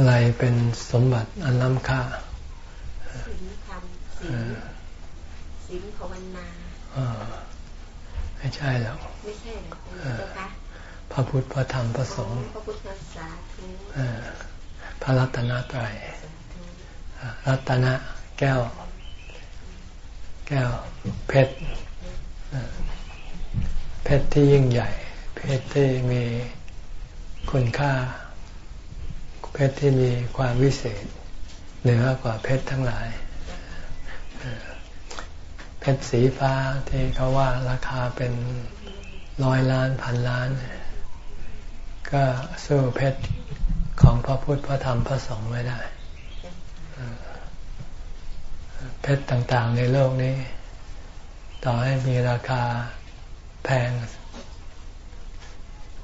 อะไรเป็นสมบัติอันล้ำค่าศีลธรรมศีลศีลภาวนาไม่ใช่หรอกไม่ใช่หรอกเจ้าคะพระพุทธพระธรรมพระสงฆ์พระพุทธศาสนาพระรัตนตรัยรัตนะแก้ว แก้ว เพชรเพชรที่ยิ่งใหญ่ เพชรที่มีคุณค่า เพชรที่มีความวิเศษ เหนือกว่าเพชรทั้งหลาย เพชรสีฟ้าที่เขาว่าราคาเป็นร้อยล้านพันล้าน ก็สู้เพชรของพระพุทธพระธรรมพระสงฆ์ไม่ได้ เพชรต่างๆในโลกนี้ ต่อให้มีราคาแพง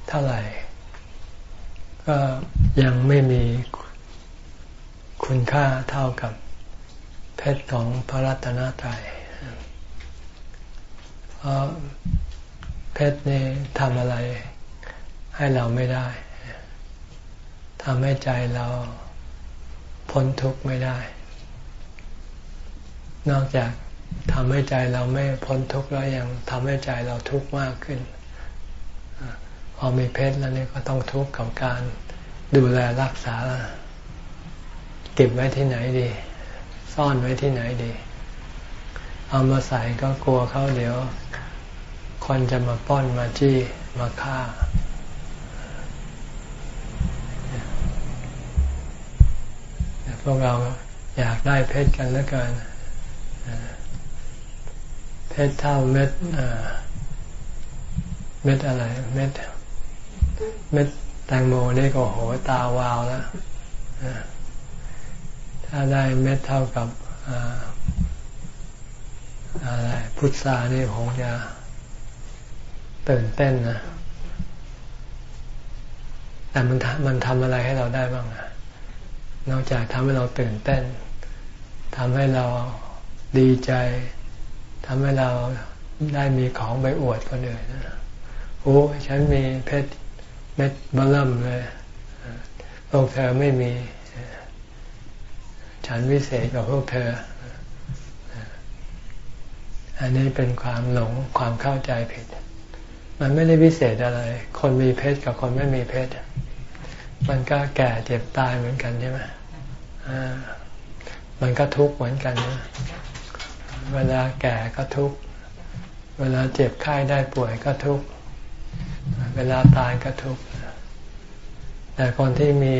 เท่าไหร่ ก็ยังไม่มีคุณค่าเท่ากับเพชรของพระรัตนตรัยเพราะเพชรนี่ทำอะไรให้เราไม่ได้ทำให้ใจเราพ้นทุกข์ไม่ได้ นอกจากทำให้ใจเราไม่พ้นทุกข์แล้วยังทำให้ใจเราทุกข์มากขึ้น พอมีเพชรแล้วเนี่ยก็ต้องทุกข์กับการดูแลรักษา เก็บไว้ที่ไหนดี ซ่อนไว้ที่ไหนดี เอามาใส่ก็กลัวเขาเดี๋ยว คนจะมาป้อนมาจี้มาฆ่า พวกเราอยากได้เพชรกันแล้วกันเพชรเท่าเม็ดเม็ดอะไร เม็ด เม็ดแตงโมนี่ก็โหตาวาวแล้วถ้าได้เม็ดเท่ากับอะไรพุทรานี่คงจะตื่นเต้นนะ แต่มันมันทำอะไรให้เราได้บ้างอะนอกจากทำให้เราตื่นเต้นทำให้เราดีใจทำให้เราได้มีของไปอวดคนอื่นนะโอ้ฉันมีเพชร เม็ดบลัมเลยพวกเธอไม่มี ฉันวิเศษกว่าพวกเธอ อันนี้เป็นความหลงความเข้าใจผิด มันไม่ได้วิเศษอะไร คนมีเพชรกับคนไม่มีเพชรมันก็แก่เจ็บตายเหมือนกันใช่ไหมมันก็ทุกข์เหมือนกันนะเวลาแก่ก็ทุกข์ เวลาเจ็บไข้ได้ป่วยก็ทุกข์ เวลาตายก็ทุกข์แต่คนที่มี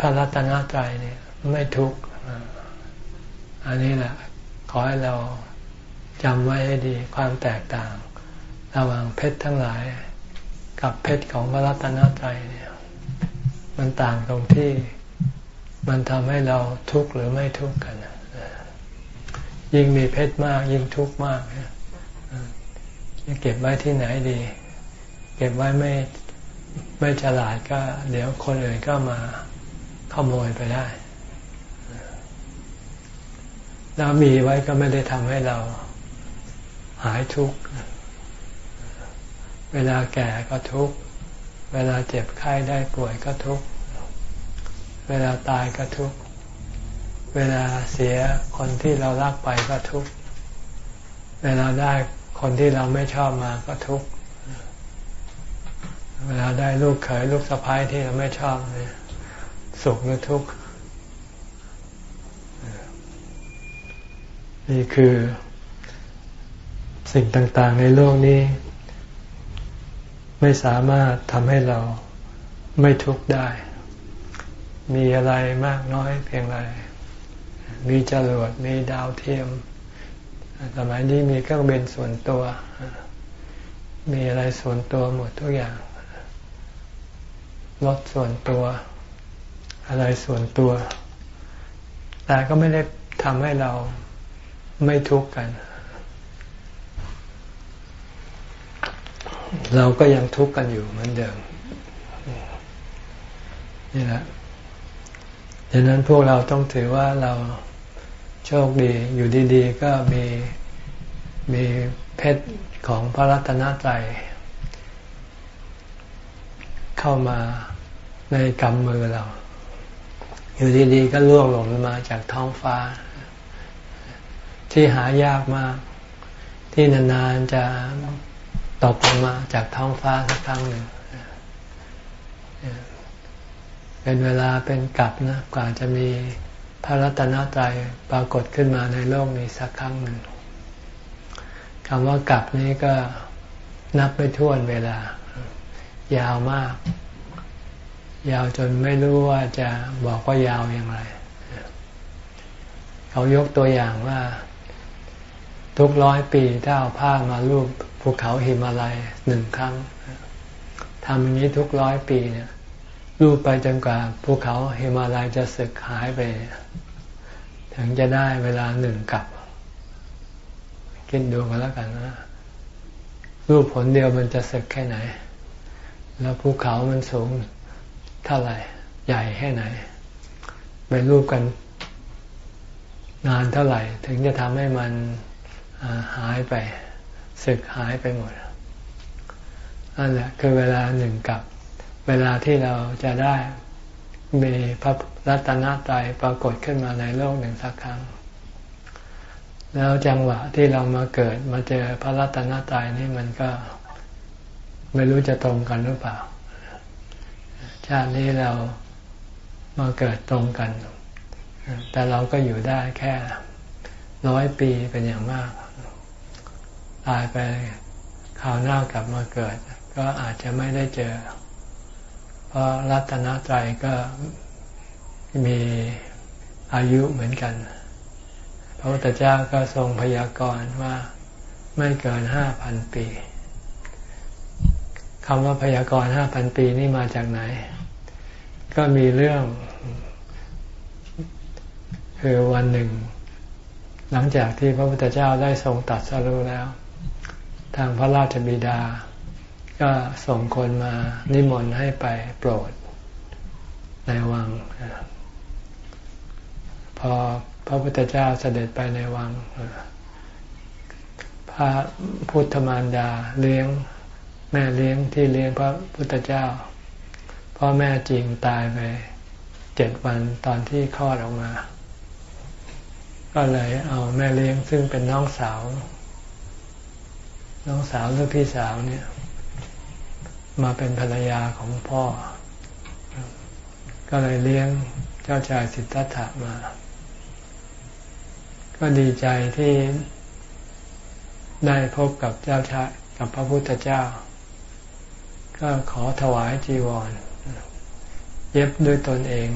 พระรัตนตรัยเนี่ยไม่ทุกข์อันนี้แหละขอให้เราจำไว้ให้ดีความแตกต่าง ระหว่างเพชรทั้งหลาย กับเพชรของพระรัตนตรัยเนี่ยมันต่างตรงที่มันทำให้เราทุกข์หรือไม่ทุกข์กัน ยิ่งมีเพชรมาก ยิ่งทุกข์มากจะเก็บไว้ที่ไหนดี เก็บไว้ไม่ไม่ฉลาดก็ เดี๋ยวคนอื่นก็มาขโมยไปได้แล้วมีไว้ก็ไม่ได้ทำให้เราหายทุกข์ เวลาแก่ก็ทุกข์ เวลาเจ็บไข้ได้ป่วยก็ทุกข์ เวลาตายก็ทุกข์ เวลาเสียคนที่เรารักไปก็ทุกข์ เวลาได้คนที่เราไม่ชอบมาก็ทุกข์ เวลาได้ลูกเขยลูกสะพ้ายที่เราไม่ชอบเนี่ยสุขหรือทุกข์นี่คือสิ่งต่าง ๆ ในโลกนี้ ไม่สามารถทำให้เราไม่ทุกข์ได้ มีอะไรมากน้อยเพียงไร มีจรวดมีดาวเทียม สมัยนี้มีเครื่องบินส่วนตัว มีอะไรส่วนตัวหมดทุกอย่าง รถส่วนตัว อะไรส่วนตัว แต่ก็ไม่ได้ทำให้เราไม่ทุกข์กัน เราก็ยังทุกข์กันอยู่เหมือนเดิม นี่แหละดังนั้นพวกเราต้องถือว่าเราโชคดีอยู่ดี ๆ ก็มีมีเพชรของพระรัตนตรัย เข้ามาในกำมือเรา อยู่ดีๆก็ล่วงหล่นมาจากท้องฟ้า ที่หายากมาก ที่นานๆจะตกลงมาจากท้องฟ้าสักครั้งหนึ่งเป็นเวลาเป็นกลับนะกว่าจะมีพระรัตนตรัยปรากฏขึ้นมาในโลกนี้สักครั้งหนึ่งคำว่ากลับนี้ก็นับไม่ถ้วนเวลา ยาวมาก ยาวจนไม่รู้ว่าจะบอกว่ายาวอย่างไร เขายกตัวอย่างว่า ทุกร้อยปีถ้าเอาผ้ามารูปภูเขาหิมาลัยหนึ่งครั้งทำอย่างนี้ทุกร้อยปีเนี่ยรูปไปจนกว่าภูเขาหิมาลัยจะสึกหายไป ถึงจะได้เวลาหนึ่งกับคิดดูกันแล้วกันนะรูปผลเดียวมันจะสึกแค่ไหน แล้วภูเขามันสูงเท่าไหร่ ใหญ่แค่ไหน ไปรูปกันนานเท่าไหร่ ถึงจะทำให้มันหายไปสึกหายไปหมดนั่นแหละคือเวลาหนึ่งกับ เวลาที่เราจะได้มีพระรัตนตรัยปรากฏขึ้นมาในโลกหนึ่งสักครั้ง แล้วจังหวะที่เรามาเกิดมาเจอพระรัตนตรัยนี่มันก็ ไม่รู้จะตรงกันหรือเปล่า ชาตินี้เรามาเกิดตรงกัน แต่เราก็อยู่ได้แค่ร้อยปีเป็นอย่างมาก ตายไปคราวหน้ากลับมาเกิด ก็อาจจะไม่ได้เจอ เพราะรัตนตรัยก็มีอายุเหมือนกัน พระพุทธเจ้าก็ทรงพยากรณ์ว่าไม่เกินห้าพันปี คำว่าพยากรณ์ห้าพันปีนี่มาจากไหน ก็มีเรื่อง คือวันหนึ่ง หลังจากที่พระพุทธเจ้าได้ทรงตัดสรู้แล้ว ทางพระราชบิดา ก็ส่งคนมานิมนต์ให้ไปโปรด ในวัง พอพระพุทธเจ้าเสด็จไปในวัง พระพุทธมารดาเลี้ยง ม่เลี้ยงที่เลี้ยงพระพุทธเจ้าพ่อแม่จริงตายไปเจ็ดวันตอนที่คลอดออกมา ก็เลยเอาแม่เลี้ยงซึ่งเป็นน้องสาว น้องสาวหรือพี่สาวเนี่ย มาเป็นภรรยาของพ่อ ก็เลยเลี้ยงเจ้าชายสิทธัตถะมา ก็ดีใจที่ได้พบกับเจ้าชายกับพระพุทธเจ้า ก็ขอถวายจีวร เย็บด้วยตนเอง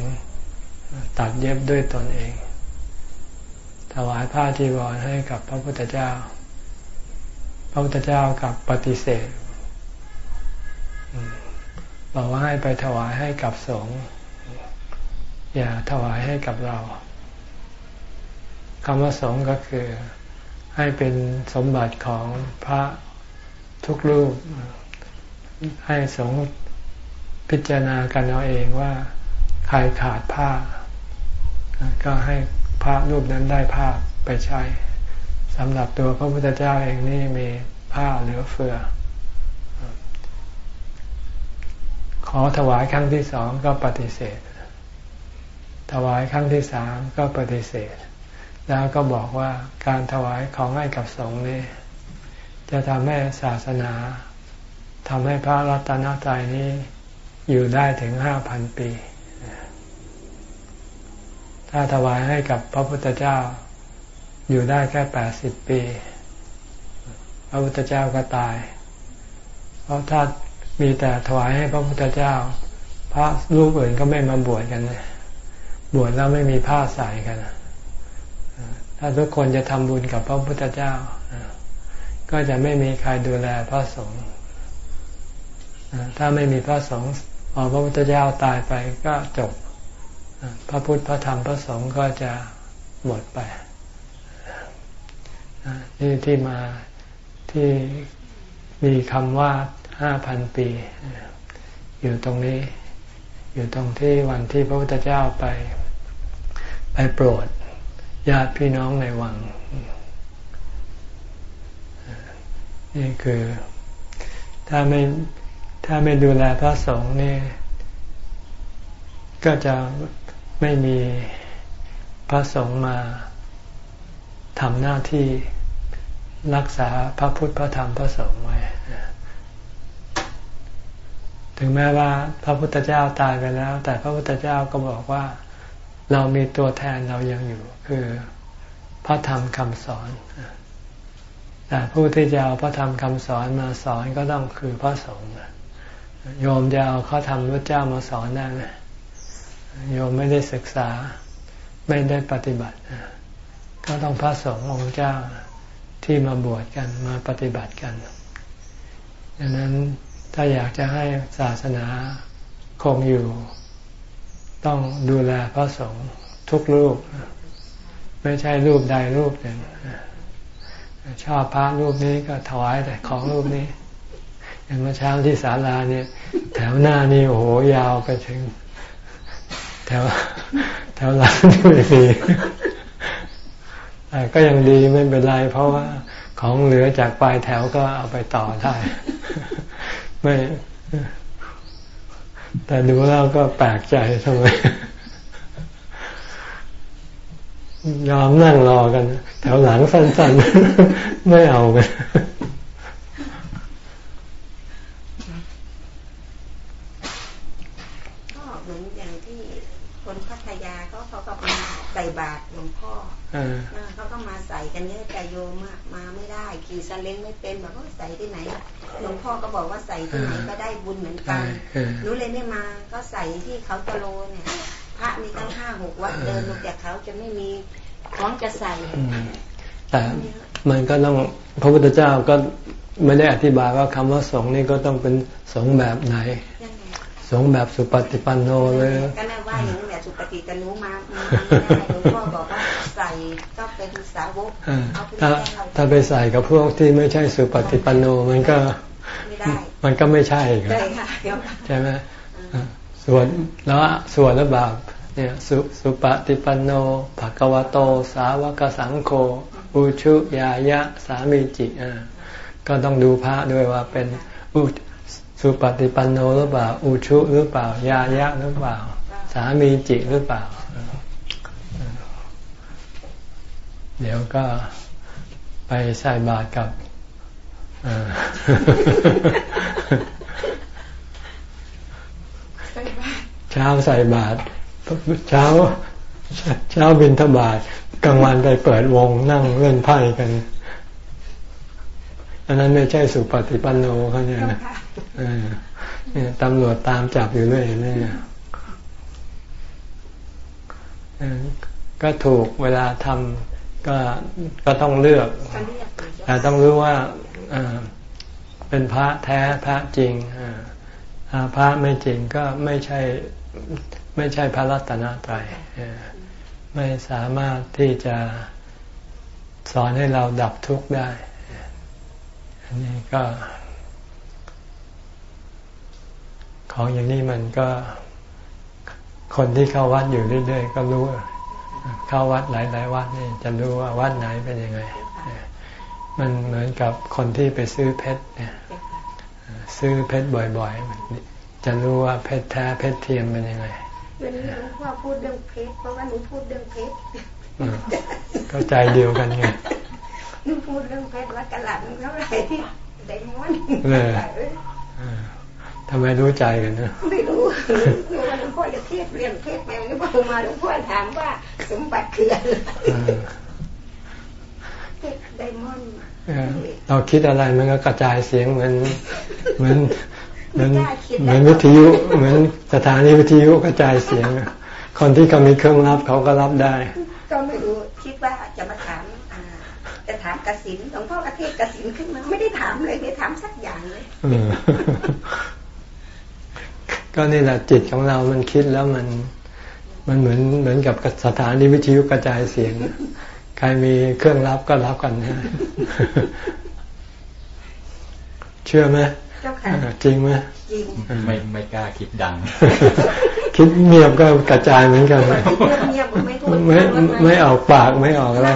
ตัดเย็บด้วยตนเอง ถวายผ้าจีวรให้กับพระพุทธเจ้า พระพุทธเจ้ากับปฏิเสธบอกว่าให้ไปถวายให้กับสงฆ์อย่าถวายให้กับเราคำว่าสงฆ์ก็คือให้เป็นสมบัติของพระทุกรูป ให้สงฆ์พิจารณากันเอาเองว่าใครขาดผ้า ก็ให้พระรูปนั้นได้ผ้าไปใช้สำหรับตัวพระพุทธเจ้าเองนี่มีผ้าเหลือเฟือ ขอถวายครั้งที่สองก็ปฏิเสธ ถวายครั้งที่สามก็ปฏิเสธ แล้วก็บอกว่าการถวายของให้กับสงฆ์นี้ จะทำให้ศาสนา ทำให้พระรัตนตรัยนี้อยู่ได้ถึงห้าพันปี ถ้าถวายให้กับพระพุทธเจ้า อยู่ได้แค่แปดสิบปี พระพุทธเจ้าก็ตาย เพราะถ้ามีแต่ถวายให้พระพุทธเจ้า พระรูปอื่นก็ไม่มาบวชกันเลยบวชแล้วไม่มีผ้าใส่กันถ้าทุกคนจะทำบุญกับพระพุทธเจ้า ก็จะไม่มีใครดูแลพระสงฆ์ ถ้าไม่มีพระสงฆ์พอพระพุทธเจ้าตายไปก็จบ พระพุทธพระธรรมพระสงฆ์ก็จะหมดไปนี่ที่มาที่มีคำว่าห้าพันปี อยู่ตรงนี้ อยู่ตรงที่วันที่พระพุทธเจ้าไป ไปโปรดญาติพี่น้องในวัง นี่คือ ถ้าไม่ ถ้าไม่ดูแลพระสงฆ์นี่ ก็จะไม่มีพระสงฆ์มาทำหน้าที่รักษาพระพุทธพระธรรมพระสงฆ์ไว้ถึงแม้ว่าพระพุทธเจ้าตายไปแล้ว แต่พระพุทธเจ้าก็บอกว่าเรามีตัวแทนเรายังอยู่ คือพระธรรมคำสอนแต่ผู้ที่จะเอาพระธรรมคำสอนมาสอนก็ต้องคือพระสงฆ์ โยมจะเอาข้อธรรมพระเจ้ามาสอนได้ไหมโยมไม่ได้ศึกษาไม่ได้ปฏิบัติ ก็ต้องพระสงฆ์องค์เจ้าที่มาบวชกันมาปฏิบัติกันดังนั้นถ้าอยากจะให้ศาสนาคงอยู่ ต้องดูแลพระสงฆ์ทุกรูป ไม่ใช่รูปใดรูปหนึ่งชอบพระรูปนี้ก็ถวายแต่ของรูปนี้ เมื่อเช้าที่ศาลาเนี่ย แถวหน้านี่โอ้โหยาวไปถึง แถวแถวหลังไม่มีก็ยังดีไม่เป็นไร เพราะว่าของเหลือจากปลายแถวก็เอาไปต่อได้ ไม่ แต่ดูแล้วก็แปลกใจทำไมยอมนั่งรอกัน แถวหลังสั้นๆ ไม่เอากันก็เหมือนอย่างที่คนพัทยาเขาเขาก็มาใส่บาตรหลวงพ่อเขาก็มาใส่กันเยอะแต่โยมมาไม่ได้ ขี่ซาเล้งไม่เป็นแบบว่าใส่ที่ไหน หลวงพ่อก็บอกว่าใส่ที่ไหนก็ได้บุญเหมือนกันรู้เลยไม่มาก็ใส่ที่เขาตะโลเนี่ย พระมีตั้งห้าหกวัดเดินลงจากเขาจะไม่มีของจะใส่แต่มันก็ต้องพระพุทธเจ้าก็ไม่ได้อธิบายว่าคำว่าสงฆ์นี่ก็ต้องเป็นสงฆ์แบบไหน สงฆ์แบบสุปฏิปันโนเลยก็น่าว่าอย่างแบบสุปฏิปันโนมาไม่ได้หลวงพ่อบอกว่าใส่ก็เป็นสาวกถ้าถ้าไปใส่กับพวกที่ไม่ใช่สุปฏิปันโนมันก็มันก็ไม่ใช่ครับใช่ไหมส่วนแล้วส่วนแล้วบาปเนี่ยสุสุปฏิปันโนภะกวโต สาวกสังโฆอุชุยายะสามีจิอ่าก็ต้องดูพระด้วยว่าเป็นอุ สุปฏิปันโนหรือเปล่า อุชุหรือเปล่า ยายะหรือเปล่า สามีจิหรือเปล่า เดี๋ยวก็ไปใส่บาตรกับเช้าใส่บาตรเช้า เช้าบินทบาทกลางวันไปเปิดวงนั่งเล่นไพ่กัน อันนั้นไม่ใช่สุปฏิปันโนเขาเนี่ยนะเนี่ยตำรวจตามจับอยู่เรื่อยเนี่ยก็ถูกเวลาทำก็ก็ต้องเลือกแต่ต้องรู้ว่าเป็นพระแท้พระจริงพระไม่จริงก็ไม่ใช่ไม่ใช่พระรัตนตรัยไม่สามารถที่จะสอนให้เราดับทุกข์ได้อั นนี้ก็ ของอย่างนี้มันก็ คนที่เข้าวัดอยู่เรื่อยๆก็รู้ เข้าวัดหลายๆวัดนี่จะรู้ว่าวัดไหนเป็นยังไง มันเหมือนกับคนที่ไปซื้อเพชรเนี่ยซื้อเพชรบ่อยๆ จะรู้ว่าเพชรแท้เพชรเทียมเป็นยังไงวันนี้หลวงพ่อพูดเรื่องเพชรเพราะว่าหนูพูดเรื่องเพชรเข้าใจเดียวกันไง หนูพูดเรื่องเพชรว่ากระหลังเท่าไหร่ที่ไดมอนด์เลยทำไมรู้ใจกันนะไม่รู้หนูว่าหลวงพ่อจะเทียบเรียนเพชรแล้วหลวงพ่อมาหลวงพ่อถามว่าสมบัติคืออะไรเพชรไดมอนด์เราคิดอะไรมันก็กระจายเสียงเหมือนเหมือนเหมือนเหมือนวิทยุเหมือนสถานีวิทยุกระจายเสียง คนที่เขามีเครื่องรับเขาก็รับได้ ก็ไม่รู้คิดว่าจะมาถาม จะถามกสินหลวงพ่อกระเทศกสินขึ้นมาไม่ได้ถามเลยไม่ถามสักอย่างเลยก็นี่แหละจิตของเรามันคิดแล้วมันมันเหมือนเหมือนกับสถานีวิทยุกระจายเสียง ใครมีเครื่องรับก็รับกันนะเชื่อไหมจริงไหมจริงไม่ไม่กล้าคิดดัง คิดเงียบก็กระจายเหมือนกันไม่ไม่ออกปากไม่ออกอะไร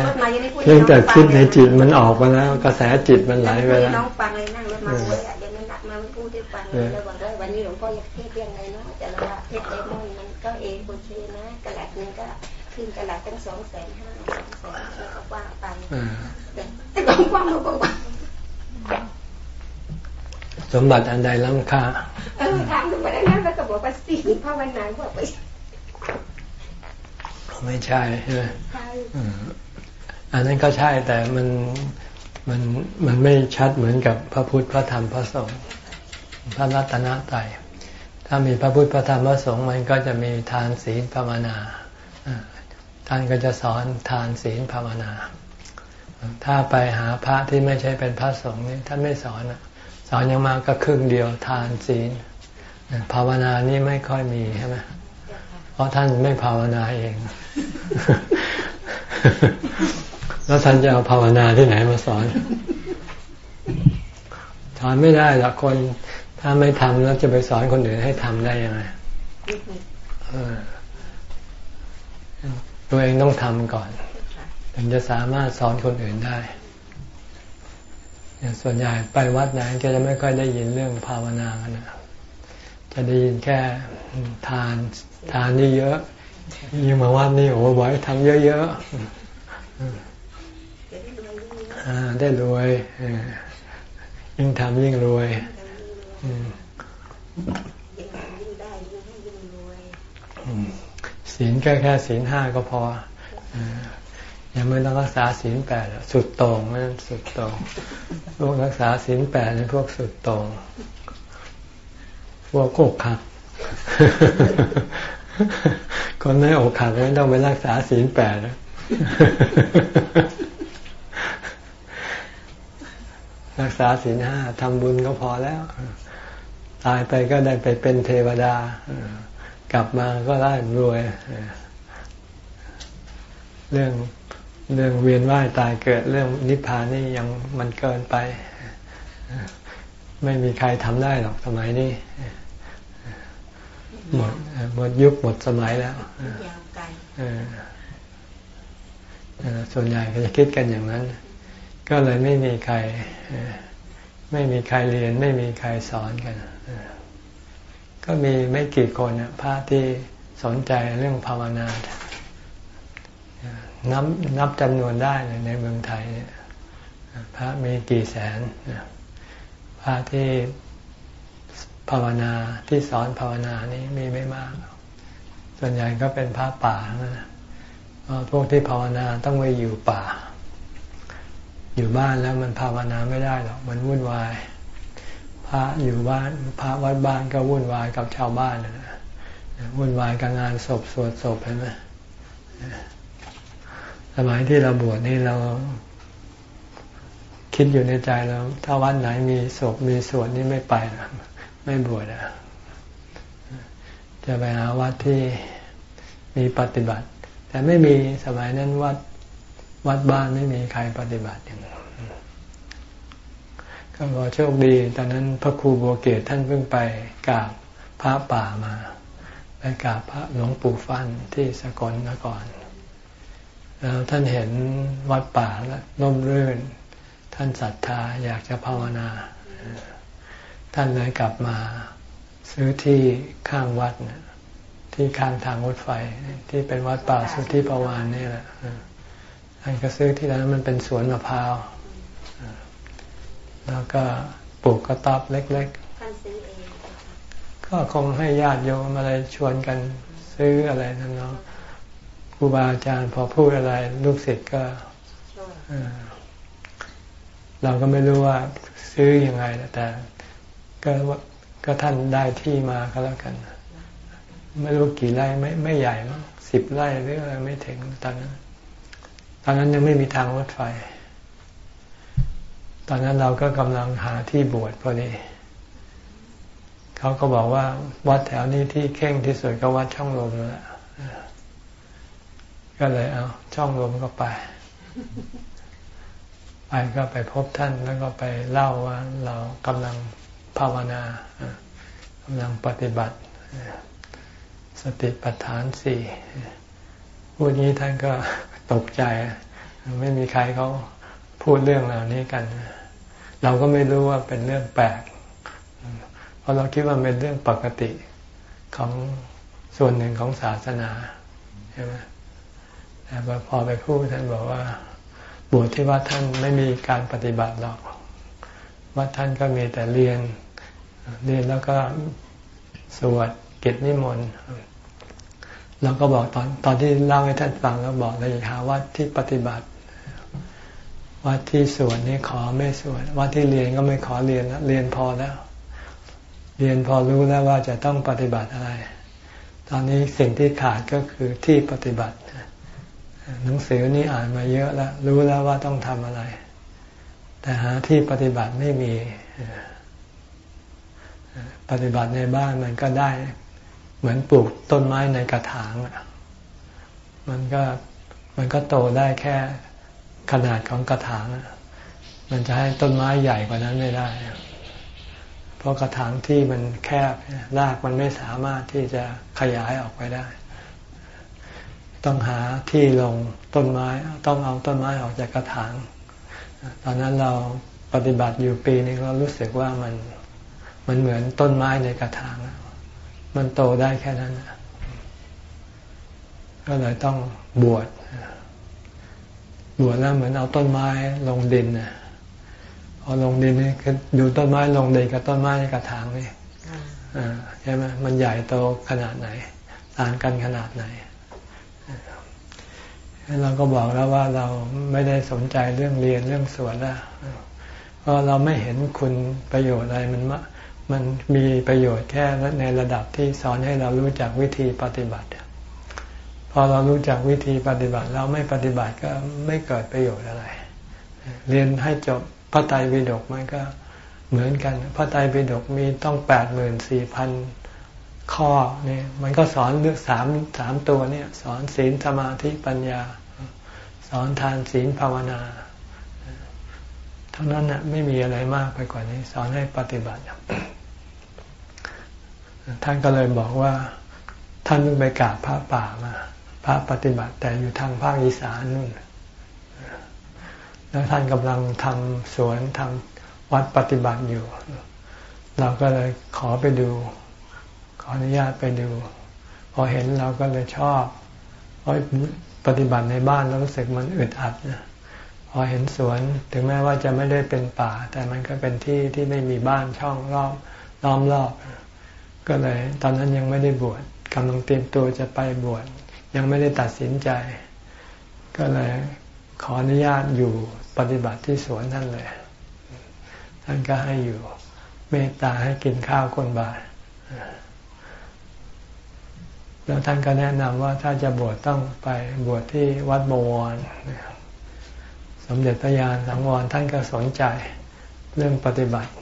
เพียงแต่คิดในจิตมันออกไปแล้ว กระแสจิตมันไหลไปแล้วน้องฟังเลยนั่งรถมาเลยยังไม่นักมาไม่พูดให้ฟังแล้วบอกว่าวันนี้หลวงพ่ออยากเทศยังไงเนาะแต่ละเทศไดมอนมันก็เองโอเคนะกระหลัดนึงก็ขึ้นกระหลัดตั้งสองแสนห้าสองแสนแล้วก็ว่าไปแต่หลวงพ่อมาบอกว่า สมบัติอันใดล้ำค่าเออถามถึงวันนั้นแล้วก็บอกว่าสิ่งภาวนาบอกไปไม่ใช่ใช่ไหมใช่อันนั้นก็ใช่แต่มันมันมันไม่ชัดเหมือนกับพระพุทธพระธรรมพระสงฆ์พระรัตนตรัยถ้ามีพระพุทธพระธรรมพระสงฆ์มันก็จะมีทานศีลภาวนาท่านก็จะสอนทานศีลภาวนา ถ้าไปหาพระที่ไม่ใช่เป็นพระสงฆ์นี่ท่านไม่สอนส อนยังมากก็ครึ่งเดียวทานศีลภาวนานี่ไม่ค่อยมีใช่ไหมเพราะท่านไม่ภาวนาเอง แล้วท่านจะเอาภาวนาที่ไหนมาสอนสอนไม่ได้หรอกคน ถ้าไม่ทำแล้วจะไปสอนคนอื่นให้ทำได้ยังไงตัวเองต้องทำก่อน ถึงจะสามารถสอนคนอื่นได้ ส่วนใหญ่ไปวัดไหนก็จะไม่ค่อยได้ยินเรื่องภาวนากันนะจะได้ยินแค่ทานทานนี่เยอะยิ่งมาวัดนี่โอ้โหไว้ทำเยอะๆได้รวยยิ่งทำยิ่งรวยศีลแค่แค่ศีลห้าก็พอ ยังไม่ต้องรักษาศีลแปดสุดต่งนั่นสุดต่งพวกรักษาศีลแปดนี่พวกสุดต่งพวกโกกขักคนไม่อกหักไม่ต้องไปรักษาศีลแปดรักษาศีลห้าทำบุญก็พอแล้ว ตายไปก็ได้ไปเป็นเทวดากลับมาก็ได้รวย เรื่อง เรื่องเวียนว่ายตายเกิดเรื่องนิพพานนี่ยังมันเกินไป ไม่มีใครทำได้หรอกสมัยนี้หมดหมดยุคหมดสมัยแล้วส่วนใหญ่ก็จะคิดกันอย่างนั้น ก็เลยไม่มีใคร ไม่มีใครเรียน ไม่มีใครสอนกัน ก็มีไม่กี่คนพระที่สนใจเรื่องภาวนา นับนับจำนวนได้เลยในเมืองไทยพระมีกี่แสนพระที่ภาวนาที่สอนภาวนานี้มีไม่มาก ส่วนใหญ่ก็เป็นพระป่านะพวกที่ภาวนาต้องไปอยู่ป่า อยู่บ้านแล้วมันภาวนาไม่ได้หรอกมันวุ่นวาย พระอยู่บ้านพระวัดบ้านก็วุ่นวายกับชาวบ้านนะวุ่นวายกับงานศพสวดศพเห็นไหม สมัยที่เราบวชนี่เราคิดอยู่ในใจเราถ้าวัดไหนมีศพมีสวดนี่ไม่ไปนะไม่บวชอะจะไปหาวัดที่มีปฏิบัติ แต่ไม่มีสมัยนั้นวัดวัดบ้านไม่มีใครปฏิบัติอย่างนั้นก็บอโชคดี ตอนนั้นพระครูบัวเกตท่านเพิ่งไปกราบพระป่ามาไปกราบพระหลวงปู่ฟั่นที่สกลนคร แล้วท่านเห็นวัดป่าแล้วร่มรื่น ท่านศรัทธาอยากจะภาวนา ท่านเลยกลับมาซื้อที่ข้างวัดนะที่ข้างทางรถไฟ ที่เป็นวัดป่าสุทธิปวานนี่แหละท่านก็ซื้อที่นั้นมันเป็นสวนมะพร้าว แล้วก็ปลูกกระต๊อบเล็กๆก็คงให้ญาติโยมอะไรชวนกันซื้ออะไรนั่นเนาะค รูบาอาจารย์พอพูดอะไรลูกศิษย์ก็เราก็ไม่รู้ว่าซื้ออยังไงแต่ก็ก็ท่านได้ที่มาก็แล้วกัน ไม่รู้กี่ไร่ไม่ไม่ใหญ่มั้งสิบไร่หรืออะไรไม่ถึงตอนนั้นตอนนั้นยังไม่มีทางรถไฟ ตอนนั้นเราก็กำลังหาที่บวชพอดีเขาก็บอกว่าวัดแถวนี้ที่เข่งที่สุดก็วัดช่องลมแล้ว ก็เลยเอาช่องลมก็ไป ไปก็ไปพบท่านแล้วก็ไปเล่าว่าเรากำลังภาวนากำลังปฏิบัติ สติปัฏฐานสี่พูดนี้ท่านก็ตกใจ ไม่มีใครเขาพูดเรื่องเหล่านี้กัน เราก็ไม่รู้ว่าเป็นเรื่องแปลก เพราะเราคิดว่าเป็นเรื่องปกติของส่วนหนึ่งของศาสนาใช่ไหม แต่พอไปพูดท่านบอกว่าบวชที่วัดท่านไม่มีการปฏิบัติหรอกวัดท่านก็มีแต่เรียน เรียนแล้วก็สวดกิจนิมนต์เราก็บอกตอนตอนที่เล่าให้ท่านฟังแล้วบอกเลยหาวัดที่ปฏิบัติ วัดที่สวดนี่ขอไม่สวดวัดที่เรียนก็ไม่ขอเรียนแล้วเรียนพอแล้ว เรียนพอรู้แล้วว่าจะต้องปฏิบัติอะไร ตอนนี้สิ่งที่ขาดก็คือที่ปฏิบัติ หนังสือนี่อ่านมาเยอะแล้ว รู้แล้วว่าต้องทำอะไร แต่หาที่ปฏิบัติไม่มี ปฏิบัติในบ้านมันก็ได้ เหมือนปลูกต้นไม้ในกระถางมันก็มันก็โตได้แค่ขนาดของกระถาง มันจะให้ต้นไม้ใหญ่กว่านั้นไม่ได้ เพราะกระถางที่มันแคบรากมันไม่สามารถที่จะขยายออกไปได้ ต้องหาที่ลงต้นไม้ต้องเอาต้นไม้ออกจากกระถาง ตอนนั้นเราปฏิบัติอยู่ปีนึงเรารู้สึกว่ามันมันเหมือนต้นไม้ในกระถาง มันโตได้แค่นั้น ก็เลยต้องบวชบวชแล้วเหมือนเอาต้นไม้ลงดินนะพอลงดินนี่คือดูต้นไม้ลงดินกับต้นไม้ในกระถางนี่ใช่ไหมมันใหญ่โตขนาดไหน ต่างกันขนาดไหน เราก็บอกแล้วว่าเราไม่ได้สนใจเรื่องเรียนเรื่องสวนแล้วเพราะเราไม่เห็นคุณประโยชน์อะไรมันมันมีประโยชน์แค่ในระดับที่สอนให้เรารู้จักวิธีปฏิบัติ พอเรารู้จักวิธีปฏิบัติ เราไม่ปฏิบัติก็ไม่เกิดประโยชน์อะไร เรียนให้จบพระไตรปิฎกมันก็เหมือนกัน พระไตรปิฎกมีต้องแปดหมื่นสี่พัน ข้อเนี่ยมันก็สอนเรื่องสามสามตัวเนี่ยสอนศีลสมาธิปัญญา สอนทานศีลภาวนาเทั้งนั้นนะไม่มีอะไรมากไปกว่านี้ สอนให้ปฏิบัติ ท่านก็เลยบอกว่า ท่านเพิ่งไปกราบพระป่ามา พระปฏิบัติแต่อยู่ทางภาคอีสานนู่นแล้วท่านกำลังทำสวนทำวัดปฏิบัติอยู่ เราก็เลยขอไปดู ขออนุญาตไปดู พอเห็นเราก็เลยชอบเพราะปฏิบัติในบ้านเรารู้สึกมันอึดอัดนะพอเห็นสวนถึงแม้ว่าจะไม่ได้เป็นป่า แต่มันก็เป็นที่ที่ไม่มีบ้านช่องรอบล้อมรอบ ก็เลย ตอนนั้นยังไม่ได้บวชกำลังเตรียมตัวจะไปบวชยังไม่ได้ตัดสินใจ ก็เลยขออนุญาตอยู่ปฏิบัติที่สวนท่านเลย ท่านก็ให้อยู่ เมตตาให้กินข้าวคนบาท แล้วท่านก็แนะนำว่าถ้าจะบวชต้องไปบวชที่วัดบวรสมเด็จพระยาณสังวรท่านก็สนใจเรื่องปฏิบัติ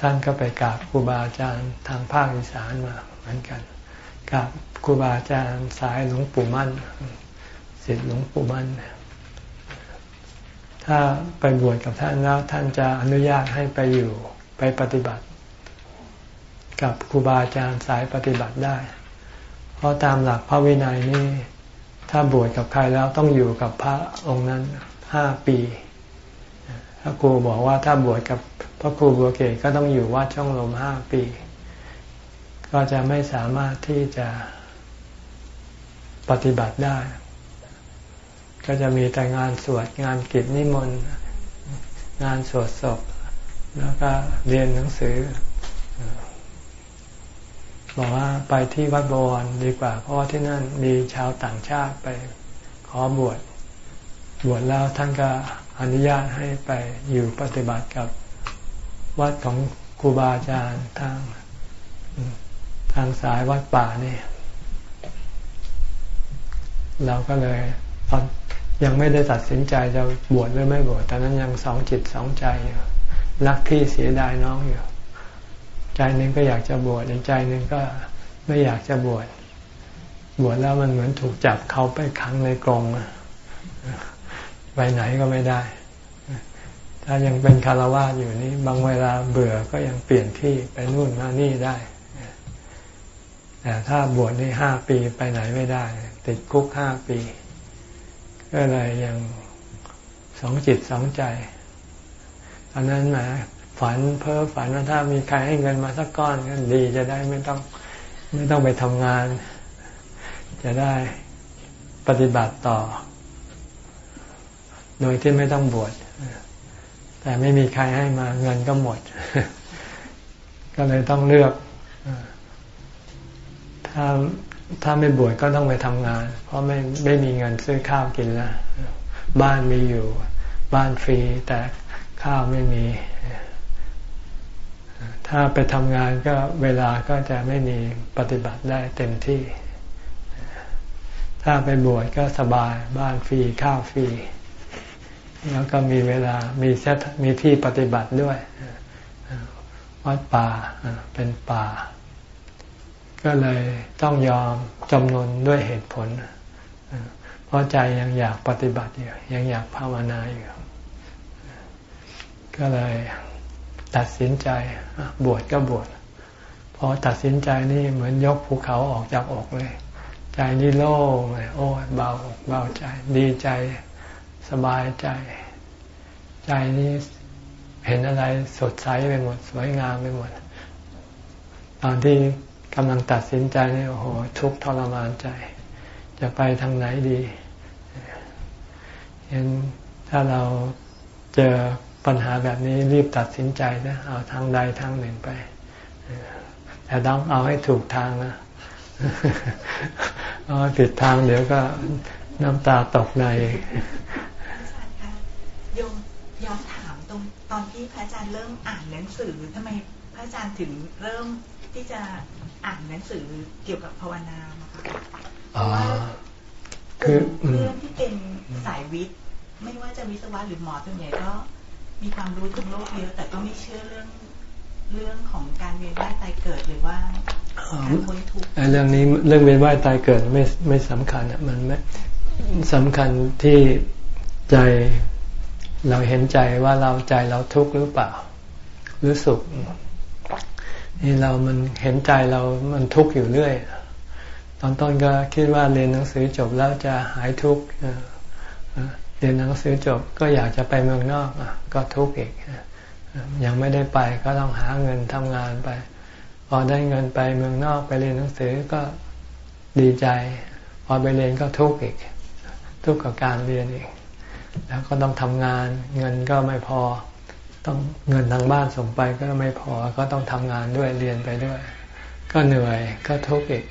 ท่านก็ไปกราบครูบาอาจารย์ทางภาคอีสานมาเหมือนกันกราบครูบาอาจารย์สายหลวงปู่มั่นศิษย์หลวงปู่มั่นถ้าไปบวชกับท่านแล้วท่านจะอนุญาตให้ไปอยู่ไปปฏิบัติ กับครูบาอาจารย์สายปฏิบัติได้ ราะตามหลักพระวินัยนี่ถ้าบวชกับใครแล้วต้องอยู่กับพระองค์นั้นห้าปีถ้าครูบอกว่าถ้าบวชกับพระครูบัวเกศก็ต้องอยู่วัดช่องลมห้าปี ก็จะไม่สามารถที่จะปฏิบัติได้ ก็จะมีแต่งานสวดงานกิจนิมนต์งานสวดศพแล้วก็เรียนหนังสือ บอกว่าไปที่วัดบวรดีกว่า เพราะว่าที่นั่นมีชาวต่างชาติไปขอบวชบวชแล้วท่านก็อนุญาตให้ไปอยู่ปฏิบัติกับวัดของครูบาอาจารย์ทางทางสายวัดป่านี่เราก็เลยตอนยังไม่ได้ตัดสินใจจะบวชหรือไม่บวชตอนนั้นยังสองจิตสองใจอยู่รักพี่เสียดายน้องอยู่ ใจหนึ่งก็อยากจะบวชอีกใจหนึ่งก็ไม่อยากจะบวชบวชแล้วมันเหมือนถูกจับเขาไปขังในกรงไปไหนก็ไม่ได้ ถ้ายังเป็นคารวะอยู่นี้บางเวลาเบื่อก็ยังเปลี่ยนที่ไปนู่นมานี่ได้แต่ถ้าบวชนี่ห้าปีไปไหนไม่ได้ ติดคุกห้าปี ก็เลยยังสองจิตสองใจตอนนั้นนะ ฝันเพ้อฝันว่าถ้ามีใครให้เงินมาสักก้อนก็ดีจะได้ไม่ต้องไม่ต้องไปทำงาน จะได้ปฏิบัติต่อ โดยที่ไม่ต้องบวชแต่ไม่มีใครให้มาเงินก็หมด ก็เลยต้องเลือก ถ้าถ้าไม่บวชก็ต้องไปทำงาน เพราะไม่ไม่มีเงินซื้อข้าวกินแล้วบ้านมีอยู่ บ้านฟรีแต่ข้าวไม่มี ถ้าไปทำงานก็เวลาก็จะไม่มีปฏิบัติได้เต็มที่ ถ้าไปบวชก็สบายบ้านฟรีข้าวฟรี แล้วก็มีเวลามีเซตมีที่ปฏิบัติด้วยวัดป่าเป็นป่า ก็เลยต้องยอมจำนนด้วยเหตุผล เพราะใจยังอยากปฏิบัติอยู่ยังอยากภาวนาอยู่ ก็เลย ตัดสินใจบวชก็บวชพอตัดสินใจนี่เหมือนยกภูเขาออกจากอกเลย ใจนี่โล่งเลยโอ้เบาอกเบาใจ ดีใจสบายใจ ใจนี้เห็นอะไรสดใสไปหมด สวยงามไปหมด ตอนที่กำลังตัดสินใจนี่โอ้โหทุกทรมานใจ จะไปทางไหนดีเห็นถ้าเราเจอ ปัญหาแบบนี้รีบตัดสินใจนะเอาทางใดทางหนึ่งไป แต่ต้องเอาให้ถูกทางนะเอาผิดทางเดี๋ยวก็น้ำตาตกในอาจารย์คะโยมย้อนถามตรงตอนที่พระอาจารย์เริ่มอ่านหนังสือทำไมพระอาจารย์ถึงเริ่มที่จะอ่านหนังสือเกี่ยวกับภาวนาคะเพราะว่าคือเพื่อนที่เป็นสายวิทย์ ไม่ว่าจะวิศวะหรือหมอส่วนใหญ่ก็ มีความรู้ทางโลกเยอะแต่ก็ไม่เชื่อเรื่องเรื่องของการเวียนว่ายตายเกิดหรือว่าการพ้นทุกข์เรื่องนี้เรื่องเวียนว่ายตายเกิดไม่ไม่สำคัญอะมันไม่สำคัญที่ใจเราเห็นใจว่าเราใจเราทุกข์หรือเปล่า หรือสุข นี่เรามันเห็นใจเรามันทุกข์อยู่เรื่อย ตอนต้นก็คิดว่าเรียนหนังสือจบแล้วจะหายทุกข์ เรียนหนังสือจบก็อยากจะไปเมืองนอกก็ทุกข์อีกยังไม่ได้ไปก็ต้องหาเงินทำงานไป พอได้เงินไปเมืองนอกไปเรียนหนังสือก็ดีใจ พอไปเรียนก็ทุกข์อีก ทุกข์กับการเรียนอีก แล้วก็ต้องทำงานเงินก็ไม่พอ ต้องเงินทางบ้านส่งไปก็ไม่พอก็ต้องทำงานด้วยเรียนไปด้วย ก็เหนื่อยก็ทุกข์อีก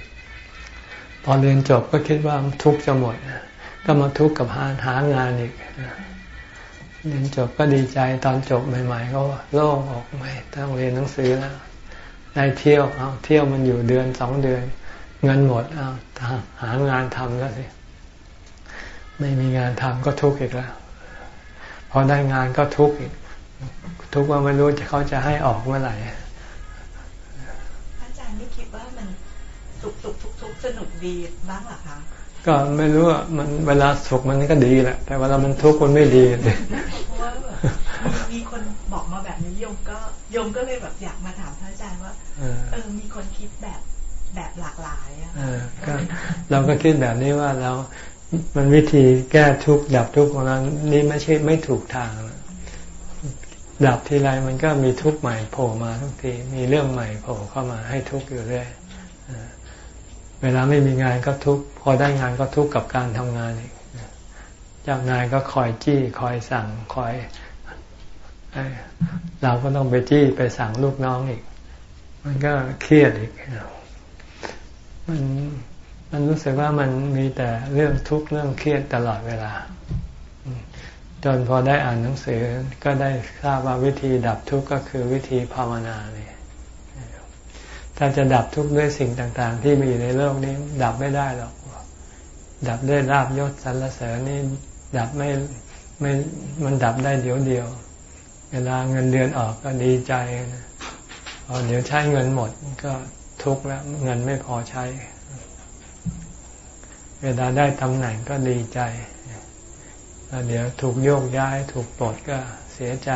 พอเรียนจบก็คิดว่าทุกข์จะหมด ก็มาทุกข์กับหาหางานอีกเรียนจบก็ดีใจตอนจบใหม่ ๆ ก็โล่งออกไม่ต้องเรียนหนังสือแล้วได้เที่ยวเอาเที่ยวมันอยู่เดือนสองเดือน เงินหมดเอาหางานทำแล้วสิไม่มีงานทำก็ทุกข์อีกแล้ว พอได้งานก็ทุกข์อีก ทุกข์ว่าไม่รู้จะเขาจะให้ออกเมื่อไหร่อาจารย์ไม่คิดว่ามันสุขสุขทุกทุกสนุกดีบ้างหรอคะ ก็ไม่รู้อะมันเวลาสุขมันก็ดีแหละ แต่เวลามันทุกข์มันไม่ดีเลยเพราะว่ามีคนบอกมาแบบนี้โยมก็โยมก็เลยแบบอยากมาถามพระอาจารย์ว่าเออมีคนคิดแบบแบบหลากหลายอะเราก็คิดแบบนี้ว่าเรา มันวิธีแก้ทุกข์ดับทุกข์ของเรานี่ไม่ใช่ไม่ถูกทางดับทีไรมันก็มีทุกข์ใหม่โผล่มาทุกทีมีเรื่องใหม่โผล่เข้ามาให้ทุกข์อยู่เรื่อย เวลาไม่มีงานก็ทุกข์พอได้งานก็ทุกข์กับการทำงานอีกเจ้านายก็คอยจี้คอยสั่งคอยเราก็ต้องไปจี้ไปสั่งลูกน้องอีก มันก็เครียดอีกมันมันรู้สึกว่ามันมีแต่เรื่องทุกข์เรื่องเครียดตลอดเวลา จนพอได้อ่านหนังสือก็ได้ทราบว่าวิธีดับทุกข์ก็คือวิธีภาวนาเนี่ย ถ้าจะดับทุกข์ด้วยสิ่งต่างๆ ที่มีอยู่ในโลกนี้ ดับไม่ได้หรอก ดับด้วยลาบยศสรรเสริญนี่ดับไม่ไม่มันดับได้เดี๋ยวเดียว เวลาเงินเดือนออกก็ดีใจพอเดี๋ยวใช้เงินหมดก็ทุกข์แล้วเงินไม่พอใช้ เวลาได้ตำแหน่งก็ดีใจแล้วเดี๋ยวถูกโยกย้ายถูกปลดก็เสียใจ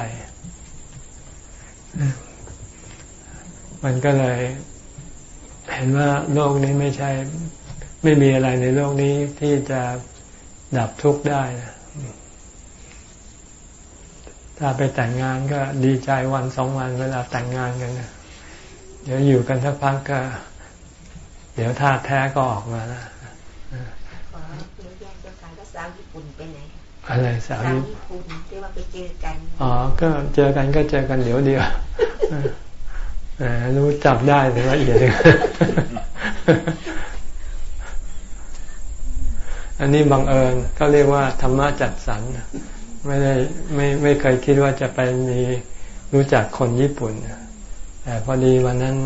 มันก็เลย เห็นว่าโลกนี้ไม่ใช่ ไม่มีอะไรในโลกนี้ที่จะดับทุกข์ได้นะถ้าไปแต่งงานก็ดีใจวันสองวันเวลาแต่งงานกันเดี๋ยวอยู่กันสักพักก็ เดี๋ยวท่าแท้ก็ออกมาแล้วเดี๋ยวแยกเจ้าการก็สาวญี่ปุ่นไปไหนอะไรสาวญี่ปุ่นที่ว่าไปเจอกัน อ๋อ ก็เจอกันก็เจอกันเดี๋ยวเดียว รู้จับได้ถึงละเอียดเลยอันนี้บังเอิญก็เรียกว่าธรรมะจัดสรรไม่ได้ไม่ไม่เคยคิดว่าจะไปมีรู้จักคนญี่ปุ่นแต่พอดีวันนั้น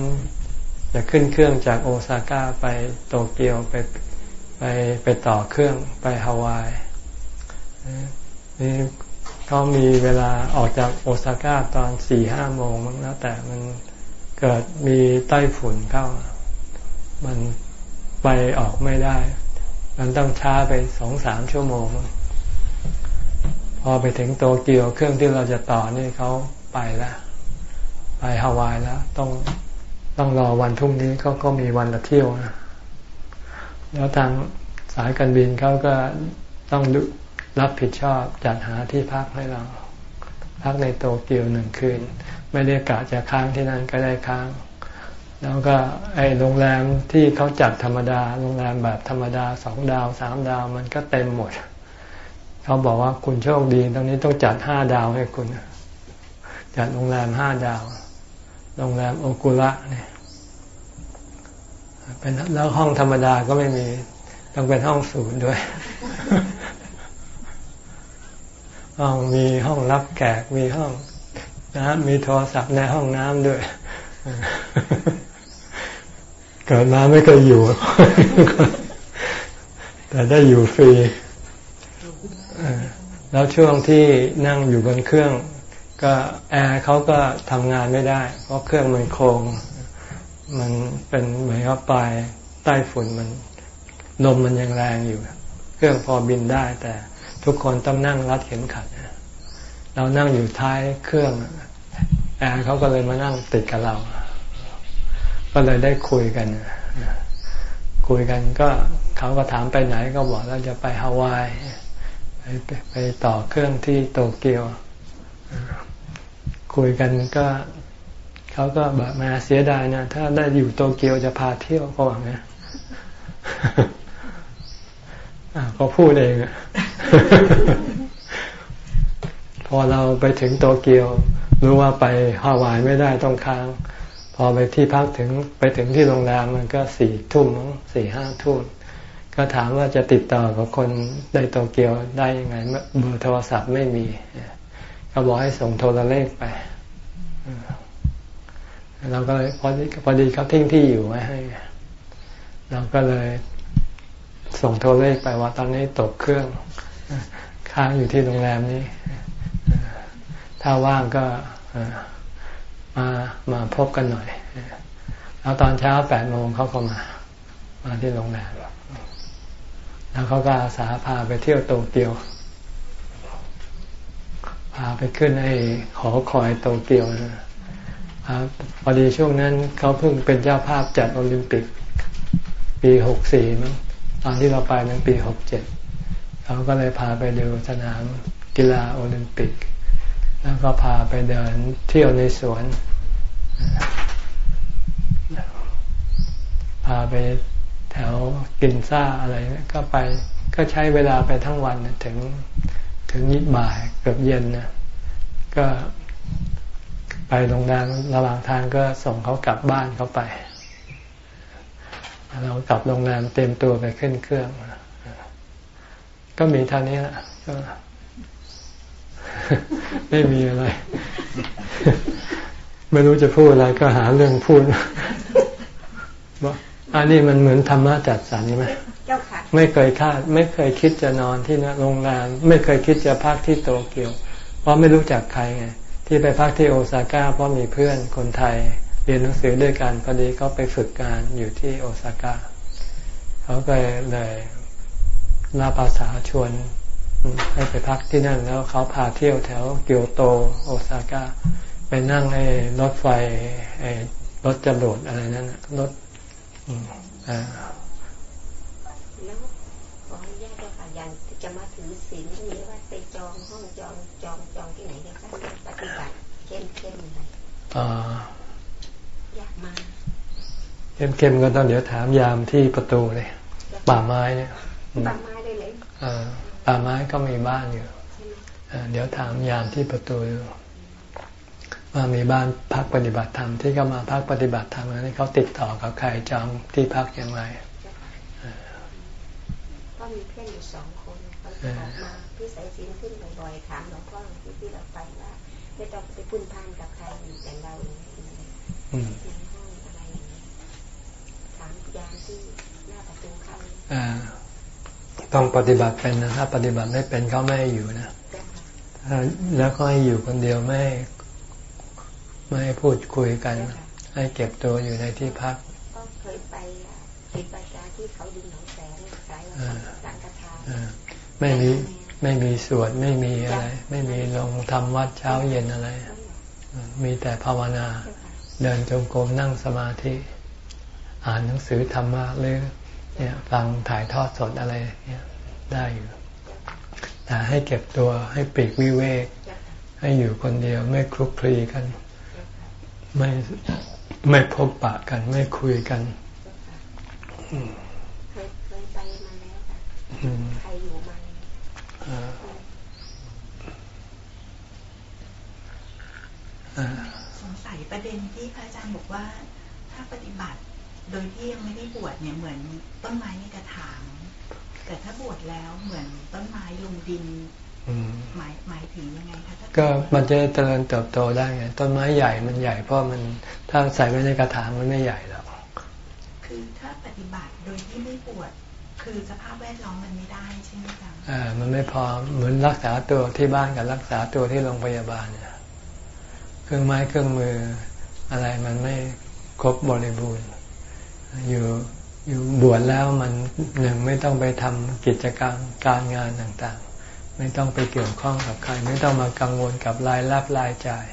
จะขึ้นเครื่องจากโอซาก้าไปโตเกียวไปไปไปต่อเครื่องไปฮาวายนี่เขามีเวลาออกจากโอซาก้าตอนสี่ห้าโมงมั้งนะแต่มัน เกิดมีใต้ฝุ่นเข้า มันไปออกไม่ได้ มันต้องช้าไปสองสามชั่วโมง พอไปถึงโตเกียวเครื่องที่เราจะต่อนี่เขาไปแล้วไปฮาวายแล้ว ต้องต้องรอวันพรุ่งนี้เขาก็มีวันละเที่ยวนะแล้วทางสายการบินเขาก็ต้องรับผิดชอบจัดหาที่พักให้เรา พักในโตเกียวหนึ่งคืน ไม่ได้กะจะค้างที่นั่นก็ได้ค้าง แล้วก็ไอโรงแรมที่เขาจัดธรรมดา โรงแรมแบบธรรมดาสองดาวสามดาวมันก็เต็มหมด เขาบอกว่าคุณโชคดีตรงนี้ต้องจัดห้าดาวให้คุณ จัดโรงแรมห้าดาว โรงแรมโอกุระเนี่ยเป็นแล้วห้องธรรมดาก็ไม่มีต้องเป็นห้องศูนย์ด้วยห้องมีห้องรับแขกมีห้อง นะมีโทรศัพท์ในห้องน้ำด้วย เกิดมาไม่เคยอยู่ แต่ได้อยู่ฟรี แล้วช่วงที่นั่งอยู่บนเครื่อง ก็แอร์เขาก็ทำงานไม่ได้ เพราะเครื่องมันโครงมันเป็นเหมือนกับปลายใต้ฝุ่นมันลมมันยังแรงอยู่ เครื่องพอบินได้ แต่ทุกคนต้องนั่งรัดเข็มขัด เรานั่งอยู่ท้ายเครื่องแอร์เขาก็เลยมานั่งติดกับเรา ก็เลยได้คุยกัน คุยกันก็เขาก็ถามไปไหนก็บอกเราจะไปฮาวายไปไปต่อเครื่องที่โตเกียว คุยกันก็เขาก็แบบมาเสียดายนะถ้าได้อยู่โตเกียวจะพาเที่ยวเขาบอกนะก็พูดเอง พอเราไปถึงโตเกียว รู้ว่าไปฮาวายไม่ได้ต้องค้าง พอไปที่พักถึงไปถึงที่โรงแรมมันก็สี่ทุ่มสี่ห้าทุ่มก็ถามว่าจะติดต่อกับคนในโตเกียวได้ยังไงเบอร์โทรศัพท์ไม่มี ก็บอกให้ส่งโทรเลขไปเราก็เลยพอดีพอดีเขาทิ้งที่อยู่ไว้ให้เราก็เลยส่งโทรเลขไปว่าตอนนี้ตกเครื่องค้างอยู่ที่โรงแรมนี้ ถ้าว่างก็มามาพบกันหน่อย แล้วตอนเช้าแปดโมงเขาก็มา มาที่โรงแรมแล้วเขาก็อาสาพาไปเที่ยวโตเกียว พาไปขึ้นไอ้หอคอยโตเกียวนะพอดีช่วงนั้นเขาเพิ่งเป็นเจ้าภาพจัดโอลิมปิก ปีหกสี่มั้งตอนที่เราไปมันปีหกเจ็ดเขาก็เลยพาไปดูสนามกีฬาโอลิมปิก แล้วก็พาไปเดินเที่ยวในสวน พาไปแถวกินซ่าอะไรก็ไปก็ใช้เวลาไปทั้งวันถึงถึงยิบบ่ายเกือบเย็นนะก็ไปโรงแรมระหว่างทางก็ส่งเขากลับบ้านเขาไป เรากลับโรงแรมเต็มตัวไปขึ้นเครื่อง ก็มีเท่านี้แหละก็ ไม่มีอะไร ไม่รู้จะพูดอะไรก็หาเรื่องพูดบอกอันนี้มันเหมือนธรรมะจัดสรรไหมไม่เคยคาด ไม่เคยคิดจะนอนที่โรงแรมไม่เคยคิดจะพักที่โตเกียว เพราะไม่รู้จักใครไงที่ไปพักที่โอซาก้าเพราะมีเพื่อนคนไทย เรียนหนังสือด้วยกันพอดีเขาไปฝึกงานอยู่ที่โอซาก้าเขาก็เลยลาภาษาชวน ให้ไปพักที่นั่นแล้วเขาพาเที่ยวแถวเกียวโตโอซาก้าไปนั่งไอ้รถไฟไอ้รถจรวดอะไรนั่นรถอ่าแล้วขอให้แยกด้วยค่ะยันจะมาถือศีลนี้ว่าไปจองห้องจองจองจองที่ไหนกันคะอยากมาเข้มๆก็ต้องเดี๋ยวถามยามที่ประตูเลยป่าไม้เนี่ยป่าไม้ได้เลย ป่าไม้ก็มีบ้านอยู่ เดี๋ยวถามยามที่ประตูว่ามีบ้านพักปฏิบัติธรรมที่เขามาพักปฏิบัติธรรมนี้เขาติดต่อกับใครจองที่พักอย่างไรก็มีเพื่อนอยู่สองคนเขาออกมาพี่สายสินขึ้นบ่อยๆถามหลวงพ่อที่ที่เราไปว่าไม่ต้องไปพุ่นพานกับใครแต่เราในห้องอะไรถามยามที่หน้าประตูเข้า ต้องปฏิบัติเป็นนะถ้าปฏิบัติไม่เป็นเขาไม่ให้อยู่นะแล้วก็ให้อยู่คนเดียวไม่ไม่ให้พูดคุยกัน ให้เก็บตัวอยู่ในที่พักก็เคยไปติดประจาที่เขาดินหนองแสงสายสังกทาไม่มีไม่มีสวดไม่มีอะไร ไม่มีลงทำวัดเช้าเย็นอะไร มีแต่ภาวนา เดินจงกรมนั่งสมาธิ อ่านหนังสือธรรมะหรือ เนี่ยฟังถ่ายทอดสดอะไรเนี่ยได้อยู่แต่ให้เก็บตัวให้ปีกวิเวก ให้อยู่คนเดียวไม่คลุกคลีกัน ไม่ไม่พบปะกัน ไม่คุยกันเคยเคยไปมาแล้วใครอยู่มาสงสัยประเด็นที่พระอาจารย์บอกว่าถ้าปฏิบัติ โดยที่ยังไม่ได้บวชเนี่ยเหมือนต้นไม้ในกระถาง แต่ถ้าบวชแล้วเหมือนต้นไม้ลงดินหมายหมายถึงยังไงคะก็มันจะเจริญเติบโตได้ไงต้นไม้ใหญ่มันใหญ่เพราะมันถ้าใส่ไว้ในกระถางมันไม่ใหญ่หรอกคือถ้าปฏิบัติโดยที่ไม่ปวด คือสภาพแวดล้อมมันไม่ได้ใช่ไหมคะอ่ามันไม่พอเหมือนรักษาตัวที่บ้านกับรักษาตัวที่โรงพยาบาลเนี่ยเครื่องไม้เครื่องมืออะไรมันไม่ครบบริบูรณ์ อยู่อยู่บวชแล้วมันหนึ่งไม่ต้องไปทำกิจกรรมการงานต่างๆ ไม่ต้องไปเกี่ยวข้องกับใคร ไม่ต้องมากังวลกับรายรับรายจ่าย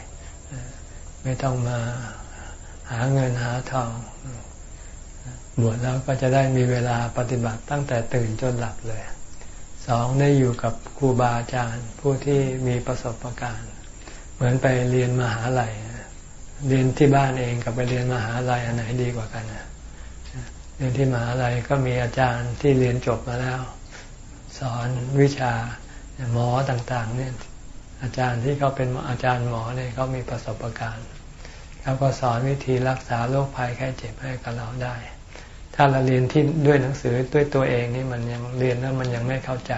ไม่ต้องมาหาเงินหาทอง บวชแล้วก็จะได้มีเวลาปฏิบัติตั้งแต่ตื่นจนหลับเลย สองได้อยู่กับครูบาอาจารย์ ผู้ที่มีประสบการณ์ เหมือนไปเรียนมหาลัยเรียนที่บ้านเองกับไปเรียนมหาลัยอันไหนดีกว่ากันนะ เรียนที่มหาลัยก็มีอาจารย์ที่เรียนจบมาแล้ว สอนวิชาหมอต่างๆเนี่ยอาจารย์ที่เขาเป็นอาจารย์หมอเนี่ยเขามีประสบการณ์เขาก็สอนวิธีรักษาโรคภัยแค่เจ็บให้กับเราได้ ถ้าเราเรียนที่ด้วยหนังสือด้วยตัวเองนี่มันยังเรียนแล้วมันยังไม่เข้าใจ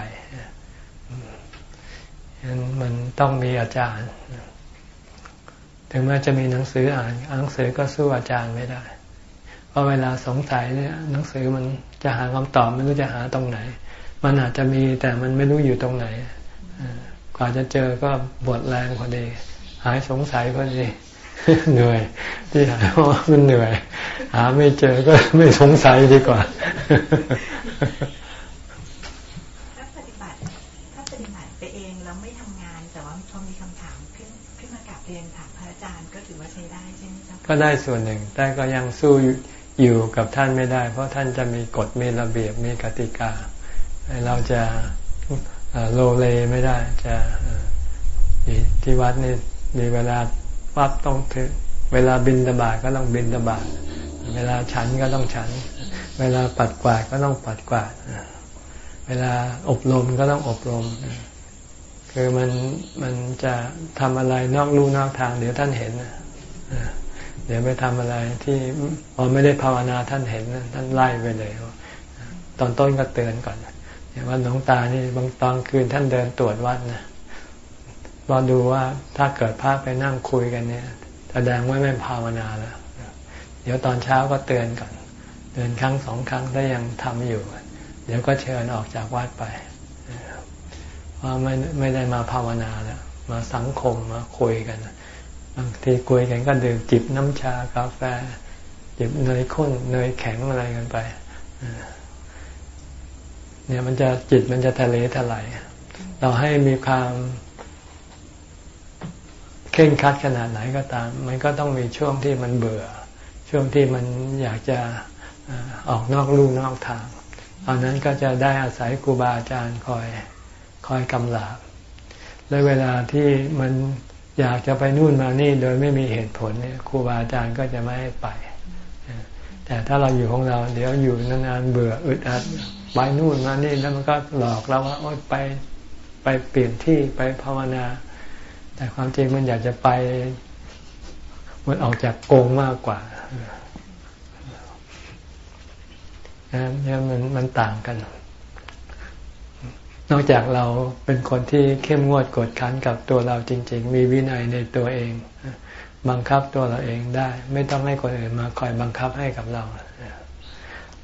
ฉะนั้นมันต้องมีอาจารย์ ถึงแม้จะมีหนังสืออ่านหนังสือก็สู้อาจารย์ไม่ได้ เพราะเวลาสงสัยเนี่ยหนังสือมันจะหาคำตอบไม่รู้จะหาตรงไหน มันอาจจะมีแต่มันไม่รู้อยู่ตรงไหนกว่าจะเจอก็บทแรงพอดี หายสงสัยพอดีเหนื่อย ที่หายเพราะมันเหนื่อย หาไม่เจอก็ไม่สงสัยดีกว่าถ้าปฏิบัติถ้าปฏิบัติไปเองแล้วไม่ทำงานแต่ว่าพอมีคำถามขึ้นขึ้นมากับเรียนถามพระอาจารย์ก็ถือว่าใช้ได้ใช่ไหมจ๊ะก็ได้ส่วนหนึ่ง แต่ก็ยังสู้ อยู่กับท่านไม่ได้ เพราะท่านจะมีกฎมีระเบียบมีกติกา เราจะโลเลไม่ได้จะที่วัดนี่มีเวลาวัดต้องถึงเวลาบินตบาทก็ต้องบินตบาทเวลาฉันก็ต้องฉัน เวลาปัดกวาดก็ต้องปัดกวาดเวลาอบรมก็ต้องอบรม คือมันมันจะทำอะไรนอกลู่นอกทางเดี๋ยวท่านเห็น เดี๋ยวไปทำอะไรที่พอไม่ได้ภาวนาท่านเห็นท่านไล่ไปเลย ตอนต้นก็เตือนก่อนอย่างว่าหลวงตานี่บางตอนคืนท่านเดินตรวจวัดนะรอดูว่าถ้าเกิดพระไปนั่งคุยกันเนี่ยแสดงว่าไม่ภาวนาแล้ว เดี๋ยวตอนเช้าก็เตือนก่อนเตือนครั้งสองครั้งถ้ายังทำอยู่ เดี๋ยวก็เชิญออกจากวัดไปเพราไม่ไม่ได้มาภาวนาแล้วมาสังคมมาคุยกัน บางทีคุยกันก็ดื่มจิบน้ำชากาแฟ จิบเนยข้นเนยแข็งอะไรกันไปเนี่ยมันจะจิตมันจะทะเลทลายเราให้มีความเข่งคัดขนาดไหนก็ตาม มันก็ต้องมีช่วงที่มันเบื่อ ช่วงที่มันอยากจะออกนอกลู่นอกทางตอนนั้นก็จะได้อาศัยครูบาอาจารย์คอยคอยกำลาบและเวลาที่มัน อยากจะไปนู่นมานี่โดยไม่มีเหตุผลเนี่ยครูบาอาจารย์ก็จะไม่ให้ไป แต่ถ้าเราอยู่ของเรา เดี๋ยวอยู่นานๆเบื่ออึดอัดไปนู่นมานี่แล้วมันก็หลอกเราว่าโอ๊ยไปไปเปลี่ยนที่ไปภาวนา แต่ความจริงมันอยากจะไปมันออกจากโกงมากกว่าเนี่ยมันมันต่างกัน นอกจากเราเป็นคนที่เข้มงวดกดขันกับตัวเราจริง ๆ มีวินัยในตัวเอง บังคับตัวเราเองได้ ไม่ต้องให้คนอื่นมาคอยบังคับให้กับเรา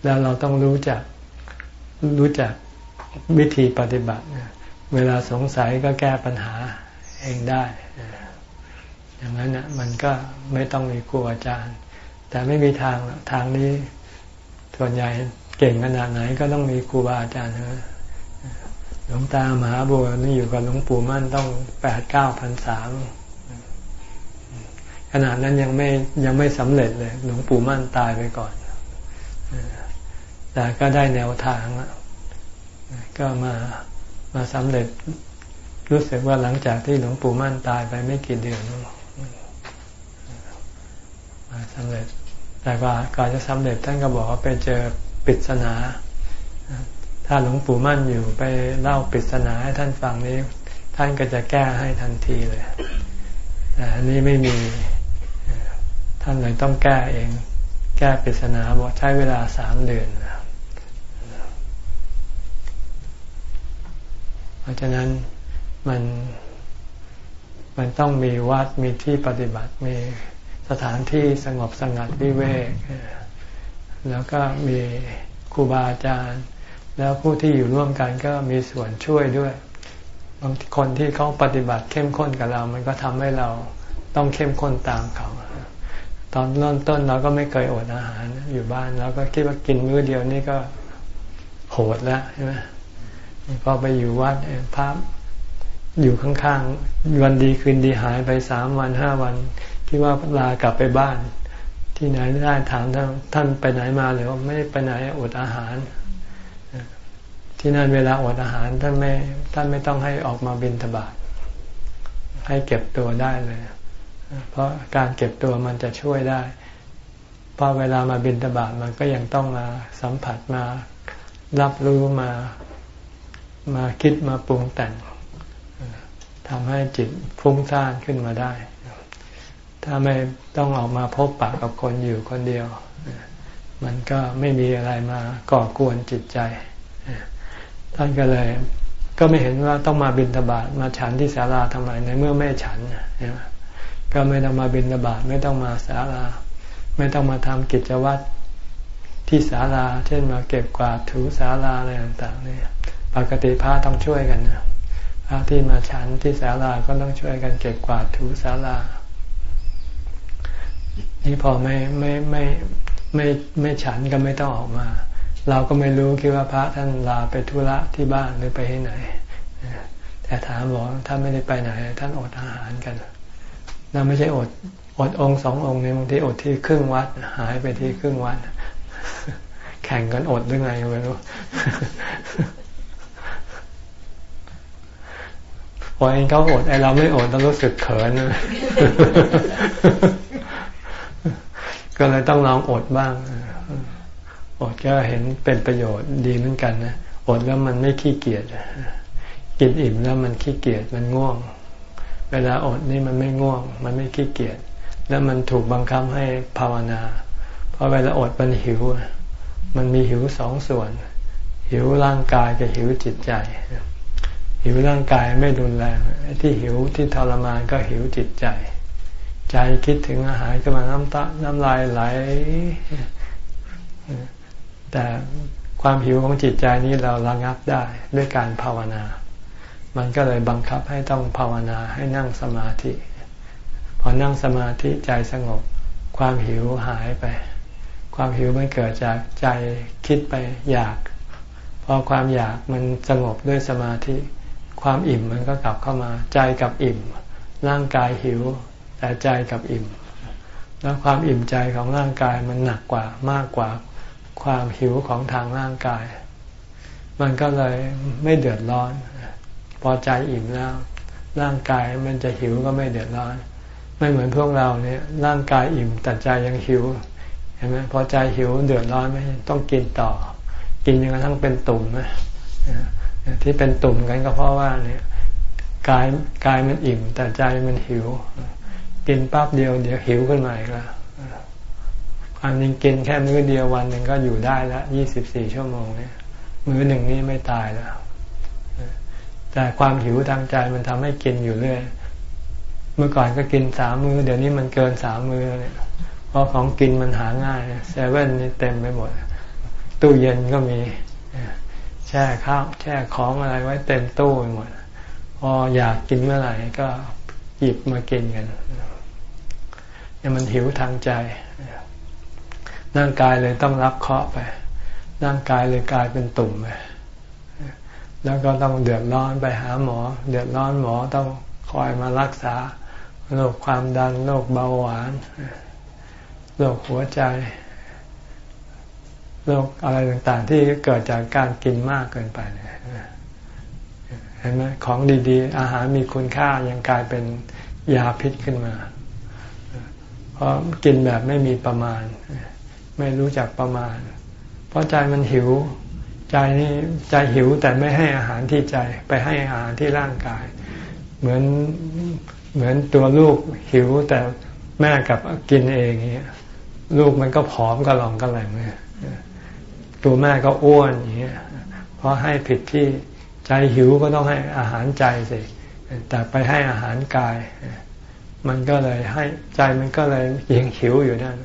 แล้วเราต้องรู้จักรู้จักวิธีปฏิบัติ เวลาสงสัยก็แก้ปัญหาเองได้ อย่างนั้นนะมันก็ไม่ต้องมีครูอาจารย์ แต่ไม่มีทางทางนี้ส่วนใหญ่เก่งขนาดไหนก็ต้องมีครูบาอาจารย์นะ หลวงตามหาบัวนี่อยู่กับหลวงปู่มั่นต้องแปดเก้าพันสามขนาดนั้นยังไม่ยังไม่สำเร็จเลย หลวงปู่มั่นตายไปก่อน แต่ก็ได้แนวทางก็มามาสำเร็จรู้สึกว่าหลังจากที่หลวงปู่มั่นตายไปไม่กี่เดือนมาสำเร็จแต่ว่าก่อนจะสำเร็จท่านก็บอกว่าไปเจอปริศนา ถ้าหลวงปู่มั่นอยู่ไปเล่าปริศนาให้ท่านฟังนี้ ท่านก็จะแก้ให้ทันทีเลยแต่อันนี้ไม่มีท่านเลยต้องแก้เอง แก้ปริศนาบอกใช้เวลาสามเดือนเพราะฉะนั้นมันมันต้องมีวัดมีที่ปฏิบัติมีสถานที่สงบสงัดวิเวก แล้วก็มีครูบาอาจารย์ แล้วผู้ที่อยู่ร่วมกันก็มีส่วนช่วยด้วย บางคนที่เขาปฏิบัติเข้มข้นกับเรา มันก็ทำให้เราต้องเข้มข้นตามเขา ตอนเริ่มต้นเราก็ไม่เคยอดอาหารอยู่บ้านเราก็คิดว่ากินมื้อเดียวนี่ก็โหดแล้วใช่ไหมพอไปอยู่วัดพระอยู่ข้างๆ วันดีคืนดีหายไปสามวันห้าวัน คิดว่าลากลับไปบ้าน ที่ไหนได้ถามท่านท่านไปไหนมาหรือว่าไม่ไปไหนอดอาหาร ที่นั่นเวลาอดอาหารท่านไม่ท่านไม่ต้องให้ออกมาบินทบาทให้เก็บตัวได้เลย เพราะการเก็บตัวมันจะช่วยได้พอเวลามาบินทบาทมันก็ยังต้องมาสัมผัสมารับรู้มามาคิดมาปรุงแต่งทำให้จิตฟุ้งซ่านขึ้นมาได้ ถ้าไม่ต้องออกมาพบปะกับคนอยู่คนเดียว มันก็ไม่มีอะไรมาก่อกวนจิตใจ ท่านก็เลย ก็ไม่เห็นว่าต้องมาบินทบาทมาฉันที่ศาลาทำไมในเมื่อไม่ฉันก็ไม่ต้องมาบินทบาทไม่ต้องมาศาลา ไม่ต้องมาทำกิจวัตรที่ศาลา เช่นมาเก็บกวาดถูศาลาอะไรต่างๆเนี่ยปกติพระต้องช่วยกันนะพระที่มาฉันที่ศาลาก็ต้องช่วยกันเก็บกวาดถูศาลา นี่พอไม่ไม่ไม่ไม่ไม่ฉันก็ไม่ต้องออกมา เราก็ไม่รู้คิดว่าพระท่านลาไปธุระที่บ้านหรือไปที่ไหน แต่ถามบอกท่านไม่ได้ไปไหน ท่านอดอาหารกันเราไม่ใช่อดอดองสององค์เนี่ยบางทีอดที่ครึ่งวัด หายไปที่ครึ่งวัด แข่งกันอดหรือไงไม่รู้พอเองเขาอดไอเราไม่อดเรารู้สึกเขินก็เลยต้องลองอดบ้าง อดก็เห็นเป็นประโยชน์ดีเหมือนกันนะอดแล้วมันไม่ขี้เกียจกินอิ่มแล้วมันขี้เกียจมันง่วง เวลาอดนี่มันไม่ง่วง มันไม่ขี้เกียจแล้วมันถูกบังคับให้ภาวนา เพราะเวลาอดมันหิว มันมีหิวสองส่วน หิวร่างกายกับหิวจิตใจ หิวร่างกายไม่รุนแรงที่หิวที่ทรมานก็หิวจิตใจ ใจคิดถึงอาหารก็มาน้ำตาน้ำลายไหล แต่ความหิวของจิตใจนี้เราระงับได้ด้วยการภาวนา มันก็เลยบังคับให้ต้องภาวนาให้นั่งสมาธิ พอนั่งสมาธิใจสงบ ความหิวหายไป ความหิวมันเกิดจากใจคิดไปอยาก พอความอยากมันสงบด้วยสมาธิ ความอิ่มมันก็กลับเข้ามาใจกับอิ่ม ร่างกายหิว แต่ใจกับอิ่ม แล้วความอิ่มใจของร่างกายมันหนักกว่ามากกว่า ความหิวของทางร่างกาย มันก็เลยไม่เดือดร้อน พอใจอิ่มแล้ว ร่างกายมันจะหิวก็ไม่เดือดร้อน ไม่เหมือนพวกเราเนี่ยร่างกายอิ่มแต่ใจยังหิวเห็นไหมพอใจหิวเดือดร้อนไม่ต้องกินต่อ กินจนกระทั่งเป็นตุ่มนะที่เป็นตุ่มกันก็เพราะว่าเนี่ยกายกายมันอิ่มแต่ใจมันหิว กินปั๊บเดียวเดี๋ยวหิวขึ้นมาอีกแล้ว ความจริงกินแค่มื้อเดียววันหนึ่งก็อยู่ได้ละยี่สิบสี่ชั่วโมงเนี่ยมื้อหนึ่งนี้ไม่ตายแล้ว แต่ความหิวทางใจมันทำให้กินอยู่เรื่อย เมื่อก่อนก็กินสามมือ้อเดี๋ยวนี้มันเกินสามมื้อเนี่ย เพราะของกินมันหาง่ายเซเว่นนี่เต็มไปหมด ตู้เย็นก็มีแช่ข้าวแช่ของอะไรไว้เต็มตู้ไปหมด พออยากกินเมื่อไหร่ก็หยิบมากินกันเนี่ยมันหิวทางใจ ร่างกายเลยต้องรับเคราะห์ไป ร่างกายเลยกลายเป็นตุ่มไปแล้วก็ต้องเดือดร้อนไปหาหมอ เดือดร้อนหมอต้องคอยมารักษาโรคความดันโรคเบาหวานโรคหัวใจโรคอะไรต่างๆ ที่เกิดจากการกินมากเกินไปเนี่ยเห็นไหมของดีๆ อาหารมีคุณค่ายังกลายเป็นยาพิษขึ้นมา เพราะกินแบบไม่มีประมาณ ไม่รู้จักประมาณ เพราะใจมันหิว ใจนี่ใจหิวแต่ไม่ให้อาหารที่ใจ ไปให้อาหารที่ร่างกาย เหมือนเหมือนตัวลูกหิวแต่แม่กับกินเองเงี้ยลูกมันก็ผอมกระหล่องกระแหลงเนี่ยตัวแม่ก็อ้วนอย่างเงี้ยเพราะให้ผิดที่ใจหิวก็ต้องให้อาหารใจสิแต่ไปให้อาหารกาย มันก็เลยให้ใจมันก็เลยยังหิวอยู่นั่น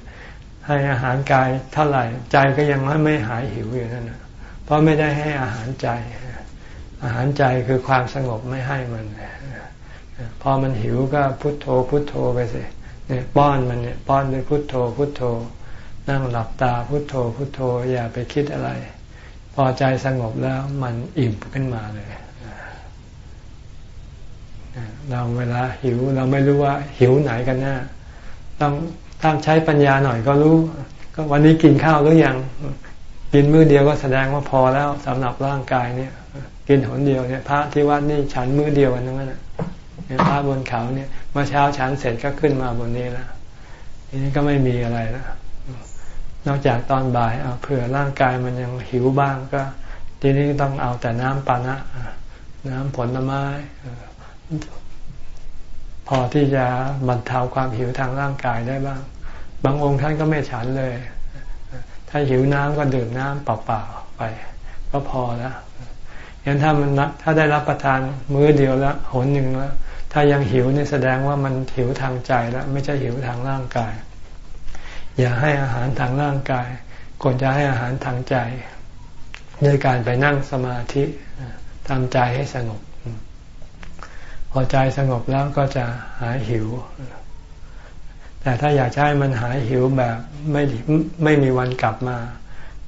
ให้อาหารกายเท่าไหร่ ใจก็ยังไม่หายหิวอยู่นั่นเพราะไม่ได้ให้อาหารใจ อาหารใจคือความสงบไม่ให้มันพอมันหิวก็พุโทโธพุโทโธไปสิเนี่ยป้อนมันเนี่ยป้อนด้วยพุโทโธพุโทโธ นั่งหลับตาพุโทโธพุโทโธ อย่าไปคิดอะไร พอใจสงบแล้วมันอิ่มขึ้นมาเลยเราเวลาหิวเราไม่รู้ว่าหิวไหนกันแน่ต้อง ต้องใช้ปัญญาหน่อยก็รู้ ก็วันนี้กินข้าวหรือยัง กินมื้อเดียวก็แสดงว่าพอแล้วสำหรับร่างกายเนี่ย กินหนเดียวเนี่ยพระที่วัดนี่ฉันมื้อเดียวกันทั้งนั้นพระบนเขาเนี่ยเมื่อเช้าฉันเสร็จก็ขึ้นมาบนนี้แล้วทีนี้ก็ไม่มีอะไรแล้วนอกจากตอนบ่ายเอาเผื่อร่างกายมันยังหิวบ้างก็ ทีนี้ต้องเอาแต่น้ำปานะ น้ำผลไม้ พอที่จะบรรเทาความหิวทางร่างกายได้บ้าง บางองค์ท่านก็ไม่ฉันเลย ถ้าหิวน้ำก็ดื่มน้ำเปล่าๆไป ก็พอแล้วยันถ้ามันถ้าได้รับประทานมื้อเดียวแล้วหนหนึ่งแล้วถ้ายังหิวนี่แสดงว่ามันหิวทางใจแล้วไม่ใช่หิวทางร่างกาย อย่าให้อาหารทางร่างกายควรจะให้อาหารทางใจด้วยการไปนั่งสมาธิทำใจให้สงบ พอใจสงบแล้วก็จะหายหิว แต่ถ้าอยากให้มันหายหิวแบบไม่ไม่มีวันกลับมา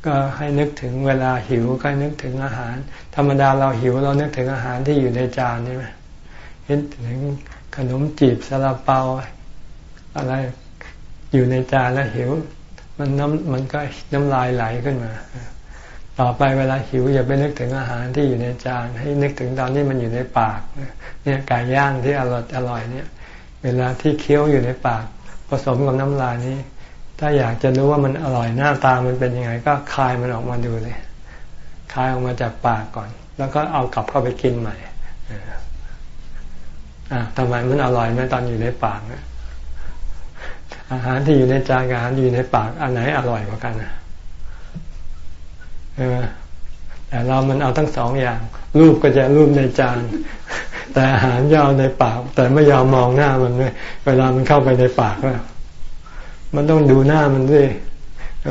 ก็ให้นึกถึงเวลาหิวก็นึกถึงอาหาร ธรรมดาเราหิวเรานึกถึงอาหารที่อยู่ในจานใช่ไหมเห็นถึงขนมจีบซาลาเปาอะไรอยู่ในจานแล้วหิว มันน้ำมันก็น้ำลายไหลขึ้นมา ต่อไปเวลาหิวอย่าไปนึกถึงอาหารที่อยู่ในจาน ให้นึกถึงตอนที่มันอยู่ในปากเนี่ยไก่ย่างที่อร่อยอร่อยเนี่ย เวลาที่เคี้ยวอยู่ในปาก ผสมกับน้ำลายนี้ ถ้าอยากจะรู้ว่ามันอร่อยหน้าตามันเป็นยังไง ก็คายมันออกมาดูเลยคายออกมาจากปากก่อน แล้วก็เอากลับเข้าไปกินใหม่อ่าทำไมมันอร่อยไหมตอนอยู่ในปากนะอาหารที่อยู่ในจานอาหารอยู่ในปากอันไหนอร่อยกว่ากันนะ แต่เรามันเอาทั้งสองอย่าง รูปก็จะรูปในจาน แต่อาหารยาวในปาก แต่ไม่ยอมมองหน้ามันเลยเวลามันเข้าไปในปากแล้วมันต้องดูหน้ามันด้วย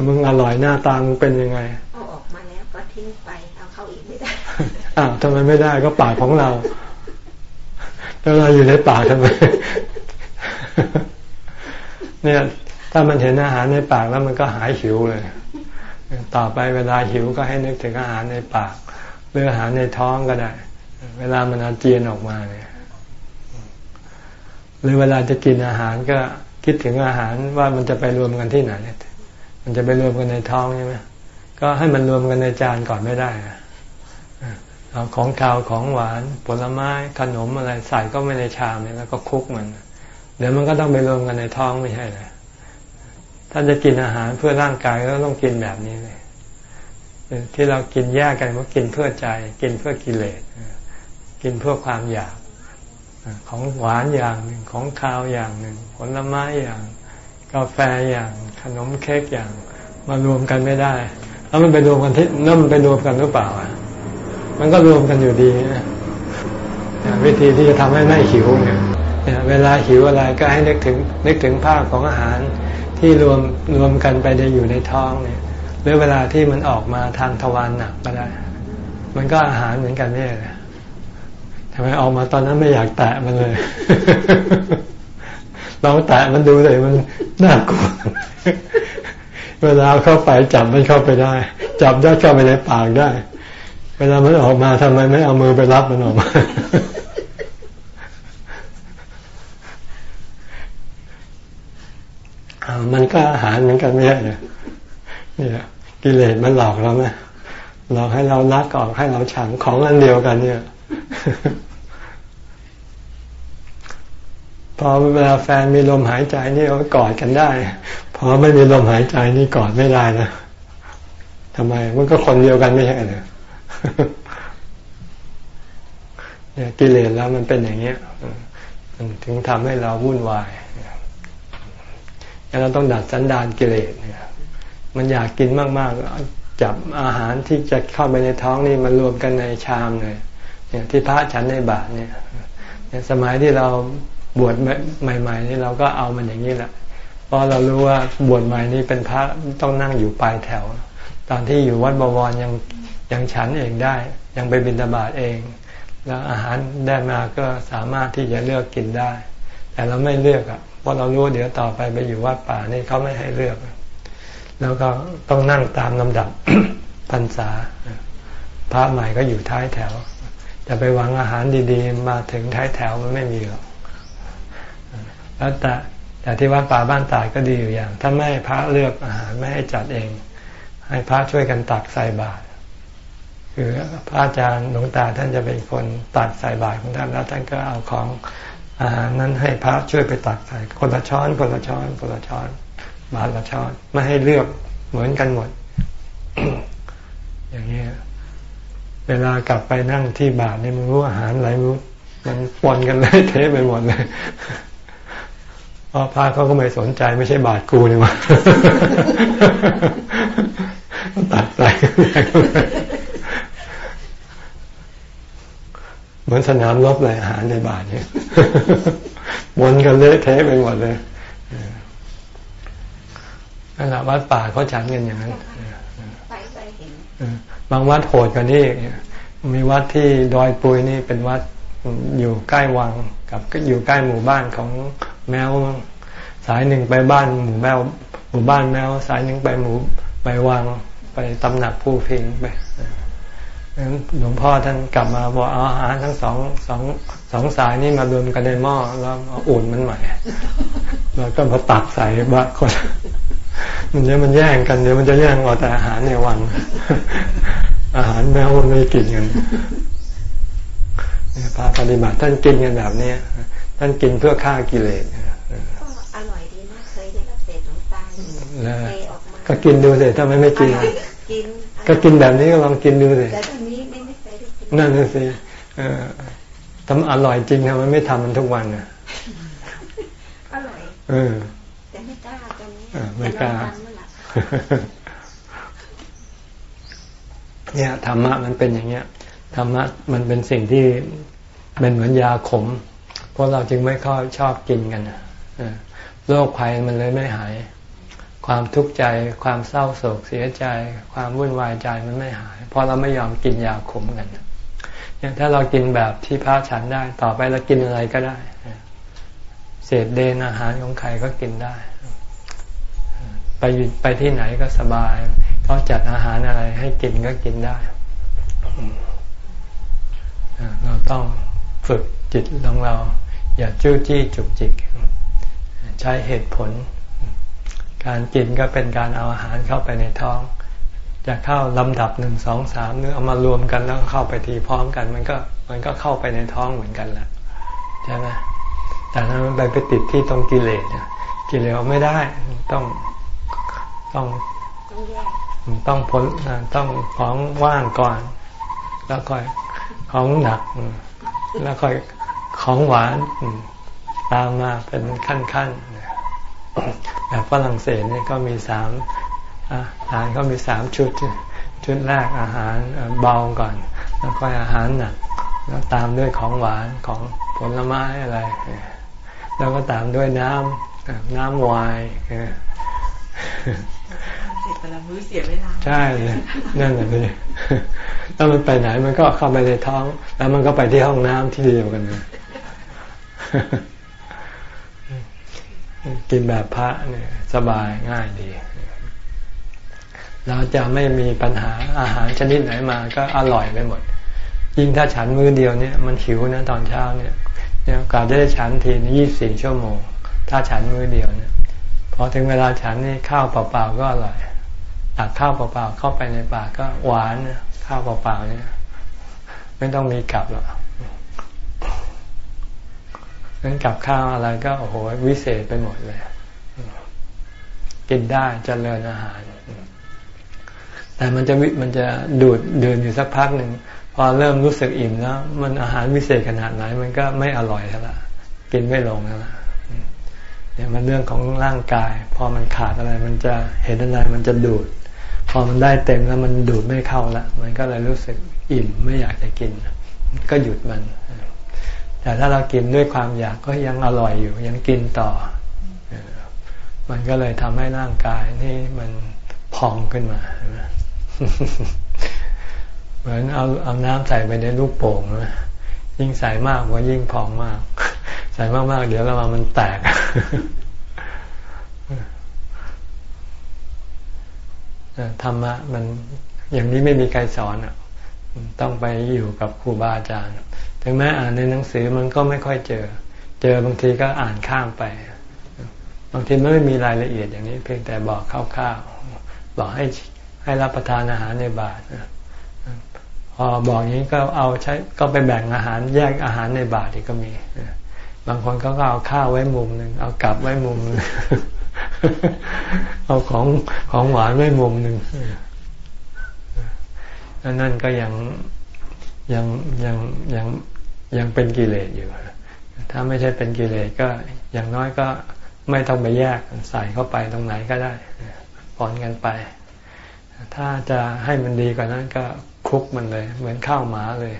มึงอร่อยหน้าตามึงเป็นยังไงเอาออกมาแล้วก็ทิ้งไปเอาเข้าอีกไม่ได้อ้าวทำไมไม่ได้ก็ปากของเราแล้วเราอยู่ในปากทำไมเนี่ย ถ้ามันเห็นอาหารในปากแล้วมันก็หายหิวเลย ต่อไปเวลาหิวก็ให้นึกถึงอาหารในปากหรืออาหารในท้องก็ได้ เวลามันอาเจียนออกมาเนี่ยหรือเวลาจะกินอาหารก็คิดถึงอาหารว่ามันจะไปรวมกันที่ไหน มันจะไปรวมกันในท้องใช่ไหมก็ให้มันรวมกันในจานก่อนไม่ได้เอาของคาวของหวานผลไม้ขนมอะไรใส่ก็ไม่ในชามเนี่ยแล้วก็คุกมัน เดี๋ยวมันก็ต้องไปรวมกันในท้องไม่ใช่เลย ถ้าจะกินอาหารเพื่อร่างกายก็ต้องกินแบบนี้เลยที่เรากินแยกกันว่ากินเพื่อใจ กินเพื่อกิเลสกินเพื่อความอยากของหวานอย่างหนึ่งของคาวอย่างหนึ่งผลไม้อย่าง กาแฟอย่างขนมเค้กอย่าง มารวมกันไม่ได้ แล้วมันไปรวมกันที่นั่นมันไปรวมกันหรือเปล่าอะมันก็รวมกันอยู่ดีนะวิธีที่จะทำให้ไม่หิวเนี่ยเวลาหิวอะไรก็ให้นึกถึงนึกถึงภาพของอาหาร ที่รวมรวมกันไปได้อยู่ในท้องเนี่ยหรือเวลาที่มันออกมาทางทวารหนักก็ได้ มันก็อาหารเหมือนกันนี่แหละทำไมออกมาตอนนั้นไม่อยากแตะมันเลย ลองแตะมันดูเลยมันน่ากลัว เวลาเข้าไปจับมันเข้าไปได้ จับได้เข้าไปในปากได้ เวลามันออกมาทำไมไม่เอามือไปรับมันออกมา มันก็อาหารเหมือนกันไม่ใช่เนี่ยเนี่ยกิเลสมันหลอกเราไหมหลอกให้เรารักออกให้เราฉันของอันเดียวกัน เนี่ย พอเวลาแฟนมีลมหายใจนี่ก็กอดกันได้ พอไม่มีลมหายใจนี่กอดไม่ได้นะทำไมมันก็คนเดียวกันไม่ใช่เหรอเนี่ยกิเลสแล้วมันเป็นอย่างเงี้ยถึงทำให้เราวุ่นวาย เราต้องดัดสันดานกิเลสเนี่ยมันอยากกินมากๆ จับอาหารที่จะเข้าไปในท้องนี่มันรวมกันในชามเลยเนี่ยที่พระฉันในบาทเนี่ยสมัยที่เราบวชใหม่ ๆ นี่เราก็เอามันอย่างนี้แหละเพราะเรารู้ว่าบวชใหม่นี่เป็นพระต้องนั่งอยู่ปลายแถว ตอนที่อยู่วัดบวรยังยังฉันเองได้ ยังไปบิณฑบาตเอง แล้วอาหารได้มาก็สามารถที่จะเลือกกินได้ แต่เราไม่เลือกอะ เพราะเรารู้เดี๋ยวต่อไปไปอยู่วัดป่านี่เขาไม่ให้เลือก แล้วก็ต้องนั่งตามลำดับพรรษา พระใหม่ก็อยู่ท้ายแถว จะไปวางอาหารดีๆ มาถึงท้ายแถวมันไม่มีหรอกแล้วแต่แต่ที่วัดป่าบ้านตายก็ดีอยู่อย่าง ถ้าไม่ให้พระเลือกอาหารไม่ให้จัดเอง ให้พระช่วยกันตักใส่บาตรคือพระอาจารย์หลวงตาท่านจะเป็นคนตักใส่บาตรของท่านแล้วท่านก็เอาของ อาหารนั้นให้พระช่วยไปตักใส่คนละช้อน คนละช้อน คนละช้อนบาทละช้อนไม่ให้เลือกเหมือนกันหมด อย่างนี้เวลากลับไปนั่งที่บาทนี่มันรู้อาหารอะไรรู้มันปนกันเลยเทไปหมดเลยเพราะพระเขาก็ไม่สนใจไม่ใช่บาทกูนี่มาตัดใส่เห มือนสนามรบเลยอาหารในบาทเนี่ยวนกันเลยเทไปหมดเลยนั่นแหละวัดป่าเขาฉันกันอย่างนั้นบางวัดโหดกันนี่มีวัดที่ดอยปุยนี่เป็นวัดอยู่ใกล้วังกับก็อยู่ใกล้หมู่บ้านของแมว สายหนึ่งไปบ้านหมู่แมวหมู่บ้านแมว สายหนึ่งไปหมู่ไปวังไปตำหนักผู้พิงไป หลวงพ่อท่านกลับมาบอกเอาอาหารทั้งสองสองสองสายนี่มารวมกันในหม้อแล้วอุ่นมันใหม่แล้วก็มาตักใส่บ้าคนมันจะมันแย่งกันเดี๋ยวมันจะแย่งเอาแต่อาหารในวัง อาหารแมวมันไม่กินกันพระปฏิบัติท่านกินกันแบบนี้ท่านกินเพื่อฆ่ากิเลสก็อร่อยดีนะเคยได้รับเศษของตาก็กินดูสิทำไมไม่กินก็ กินแบบนี้ก็ลองกินดูสิแต่ตอนนี้ไม่ไม่เคยได้กินนั่นสิทำอร่อยจริงทำไมไม่ทำมันทุกวันอะอร่อยเออแต่ไม่กล้าไม่กล้าเนี่ยธรรมะมันเป็นอย่างเงี้ยธรรมะมันเป็นสิ่งที่เป็นเหมือนยาขม เพราะเราจึงไม่ค่อยชอบกินกันโรคภัยมันเลยไม่หาย ความทุกข์ใจ ความเศร้าโศกเสียใจ ความวุ่นวายใจมันไม่หาย เพราะเราไม่ยอมกินยาขมกันเนี่ยถ้าเรากินแบบที่พระฉันได้ ต่อไปเรากินอะไรก็ได้ เศษเดนอาหารของใครก็กินได้ ไปไปที่ไหนก็สบายเขาจัดอาหารอะไรให้กินก็กินได้เราต้องฝึกจิตของเรา อย่าจู้จี้จุกจิก ใช้เหตุผล การกินก็เป็นการเอาอาหารเข้าไปในท้อง จะเข้าลำดับหนึ่งสองสามเนื้อเอามารวมกันแล้วเข้าไปทีพร้อมกัน มันก็มันก็เข้าไปในท้องเหมือนกันแหละใช่ไหมแต่ถ้ามันไปไปติดที่ตรงกิเลสกิเลสไม่ได้ต้องต้องต้องพ้นต้องของว่างก่อน แล้วค่อยของหนัก แล้วค่อยของหวานตามมาเป็นขั้นๆ แบบฝรั่งเศสนี่ก็มีสามอาหารก็มีสามชุด ชุดแรกอาหารเบาก่อน แล้วค่อยอาหารหนักแล้วตามด้วยของหวานของผลไม้อะไร แล้วก็ตามด้วยน้ำน้ำวายเสร็จแต่ละมื้อเสียเวลาใช่นั่นแหละเลยถ้ามันไปไหนมันก็เข้าไปในท้อง แล้วมันก็ไปที่ห้องน้ำที่เดียวกันเลย กินแบบพระเนี่ยสบายง่ายดี เราจะไม่มีปัญหาอาหารชนิดไหนมาก็อร่อยไปหมด ยิ่งถ้าฉันมือเดียวเนี่ยมันหิวนะตอนเช้าเนี่ยเนี่ยกาจะได้ฉันทีนยี่สี่ชั่วโมง ถ้าฉันมือเดียวเนี่ยพอถึงเวลาฉันนี่ข้าวเปล่าๆก็อร่อยตักข้าวเปล่าๆเข้าไปในปากก็หวานข้าวเปล่าๆเนี่ย ไม่ต้องมีกลับหรอก งั้นกับข้าวอะไรก็โอ้โหวิเศษไปหมดเลย กินได้จเจริญอาหาร แต่มันจะวิมันจะดูดเดินอยู่สักพักหนึ่งพอเริ่มรู้สึกอิ่มแล้ว มันอาหารวิเศษขนาดไหน มันก็ไม่อร่อยแล้วละกินไม่ลงแล้วละเนี่ยมันเรื่องของร่างกาย พอมันขาดอะไร มันจะเห็นอะไรมันจะดูด พอมันได้เต็มแล้วมันดูดไม่เข้าละมันก็เลยรู้สึกอิ่มไม่อยากจะกิน ก็หยุดมัน แต่ถ้าเรากินด้วยความอยากก็ยังอร่อยอยู่ ยังกินต่อ มันก็เลยทำให้ร่างกายนี่มันพองขึ้นมา เหมือนเอาเอาน้ำใส่ไปในลูกโป่งนะยิ่งใส่มากก็ยิ่งพองมาก ใส่มากๆ เดี๋ยวแล้วมันแตก ธรรมะมันอย่างนี้ไม่มีใครสอนอะ ต้องไปอยู่กับครูบาอาจารย์ ถึงแม้อ่านในหนังสือมันก็ไม่ค่อยเจอ เจอบางทีก็อ่านข้ามไป บางทีมันไม่มีรายละเอียดอย่างนี้ เพียงแต่บอกคร่าวๆบอกให้ให้รับประทานอาหารในบาตรพอบอกอย่างนี้ก็เอาใช้ก็ไปแบ่งอาหารแยกอาหารในบาตรที่ก็มีบางคนก็เอาข้าวไว้มุมหนึ่งเอากลับไว้มุมนึงเอาของของหวานไว้มุมหนึ่งนั่นก็ยังยังยังยัง ยังเป็นกิเลสอยู่ ถ้าไม่ใช่เป็นกิเลสก็อย่างน้อยก็ไม่ต้องไปแยกใส่เข้าไปตรงไหนก็ได้ปอนกันไป ถ้าจะให้มันดีกว่านั้นก็คุกมันเลย เหมือนข้าวหมาเลย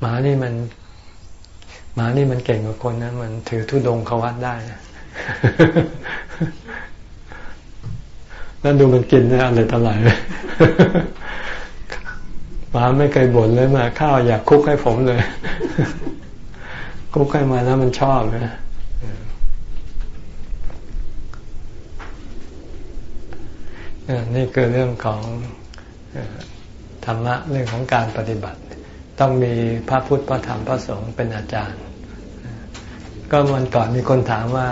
หมานี่มันหมานี่มันเก่งกว่าคนนะมันถือทุดงขวัดได้แล้วดูมันกินนะอะไรต่ออะไร มาไม่เคยบ่นเลยมาข้าวอยากคุกให้ผมเลย คุกให้มาแล้วมันชอบนะนี่คือเรื่องของธรรมะเรื่องของการปฏิบัติ ต้องมีพระพุทธพระธรรมพระสงฆ์เป็นอาจารย์ ก็วันก่อนมีคนถามว่า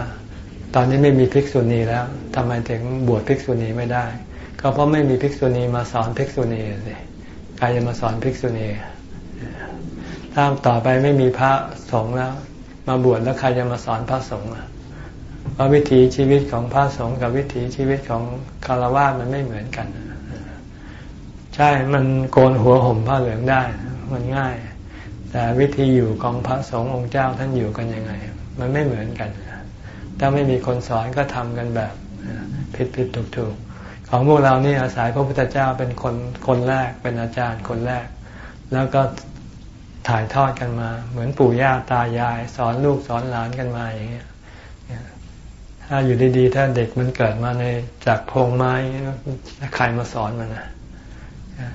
ตอนนี้ไม่มีภิกษุณีแล้วทำไมถึงบวชภิกษุณีไม่ได้ ก็เพราะไม่มีภิกษุณีมาสอนภิกษุณีเลย ใครจะมาสอนภิกษุณีถ้าต่อไปไม่มีพระสงฆ์แล้ว มาบวชแล้วใครจะมาสอนพระสงฆ์เพราะวิถีชีวิตของพระสงฆ์กับวิถีชีวิตของคารวะมันไม่เหมือนกัน ใช่มันโกนหัวห่มผ้าเหลืองได้ มันง่าย แต่วิธีอยู่ของพระสงฆ์องค์เจ้าท่านอยู่กันยังไง มันไม่เหมือนกันถ้าไม่มีคนสอนก็ทำกันแบบผิดผิดถูกถูก ของพวกเรานี่อาศัยพระพุทธเจ้าเป็นคนคนแรกเป็นอาจารย์คนแรก แล้วก็ถ่ายทอดกันมา เหมือนปู่ย่าตายาย สอนลูกสอนหลานกันมาอย่างเงี้ยถ้าอยู่ดีๆ ถ้าเด็กมันเกิดมาในจากโพรงไม้ใครมาสอนมันนะ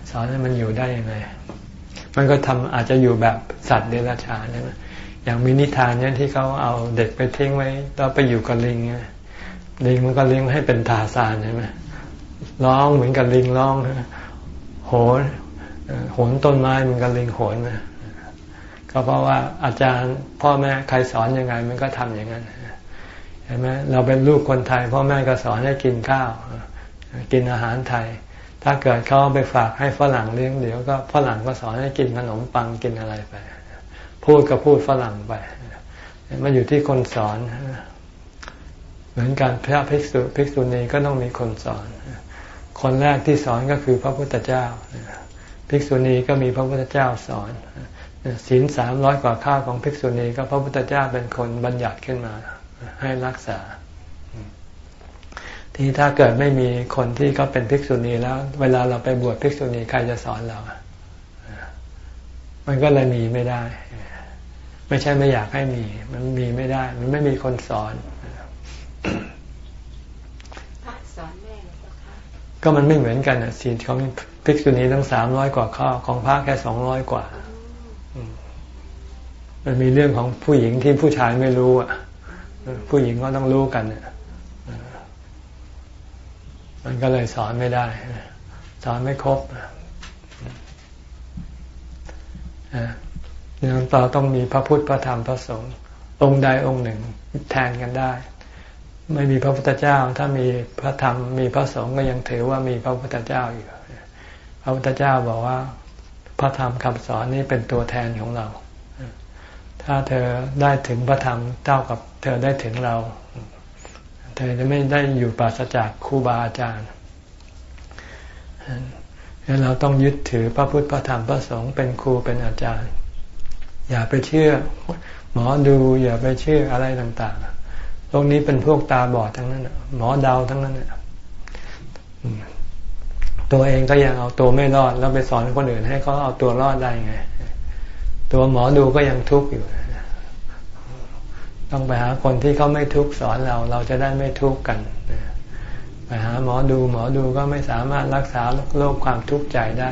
สอนให้มันอยู่ได้ยังไงมันก็ทำอาจจะอยู่แบบสัตว์เดรัจฉานใช่ไหมอย่างมินิทานเนี่ยที่เขาเอาเด็กไปทิ้งไว้แล้วไปอยู่กับลิงลิงมันก็เลี้ยงให้เป็นทาสานใช่ไหม ร้องเหมือนกับลิงร้องโหนโหนต้นไม้เหมือนกับลิงโหนนะก็เพราะว่าอาจารย์พ่อแม่ใครสอนยังไง มันก็ทำอย่างนั้นเห็นไหมเราเป็นลูกคนไทย พ่อแม่ก็สอนให้กินข้าว กินอาหารไทย ถ้าเกิดเขาไปฝากให้ฝรั่งเลี้ยงเดี๋ยวก็ฝรั่งก็สอนให้กินขนมปังกินอะไรไป พูดก็พูดฝรั่งไปมันอยู่ที่คนสอน เหมือนการพระภิกษุภิกษุณีก็ต้องมีคนสอน คนแรกที่สอนก็คือพระพุทธเจ้าภิกษุณีก็มีพระพุทธเจ้าสอนศีลสามร้อยกว่าข้าของภิกษุณีก็พระพุทธเจ้าเป็นคนบัญญัติขึ้นมา ให้รักษา ทีถ้าเกิดไม่มีคนที่เขาเป็นภิกษุณีแล้ว เวลาเราไปบวชภิกษุณีใครจะสอนเรา มันก็เลยมีไม่ได้ ไม่ใช่ไม่อยากให้มี มันมีไม่ได้ มันไม่มีคนสอนพระสอนแม่ ก็มันไม่เหมือนกันอะศีลของภิกษุณีทั้งสามร้อยกว่าข้อของพระแค่สองร้อยกว่า มันมีเรื่องของผู้หญิงที่ผู้ชายไม่รู้อะ ผู้หญิงก็ต้องรู้กันเนี่ยมันก็เลยสอนไม่ได้ สอนไม่ครบเนี่ยเราต้องมีพระพุทธพระธรรมพระสงฆ์องค์ใดองค์หนึ่งแทนกันได้ ไม่มีพระพุทธเจ้า ถ้ามีพระธรรมมีพระสงฆ์ก็ยังถือว่ามีพระพุทธเจ้าอยู่พระพุทธเจ้าบอกว่า พระธรรมคำสอนนี้เป็นตัวแทนของเรา ถ้าเธอได้ถึงพระธรรมเท่ากับเธอได้ถึงเรา เธอจะไม่ได้อยู่ปราศจากครูบาอาจารย์เราต้องยึดถือพระพุทธพระธรรมพระสงฆ์เป็นครูเป็นอาจารย์ อย่าไปเชื่อหมอดูอย่าไปเชื่ออะไรต่างๆ โลกนี้เป็นพวกตาบอดทั้งนั้นหมอเดาทั้งนั้นตัวเองก็ยังเอาตัวไม่รอด แล้วไปสอนคนอื่นให้เขาเอาตัวรอดได้ไง ตัวหมอดูก็ยังทุกข์อยู่ ต้องไปหาคนที่เขาไม่ทุกข์สอนเรา เราจะได้ไม่ทุกข์กันไปหาหมอดูหมอดูก็ไม่สามารถรักษาโรคความทุกข์ใจได้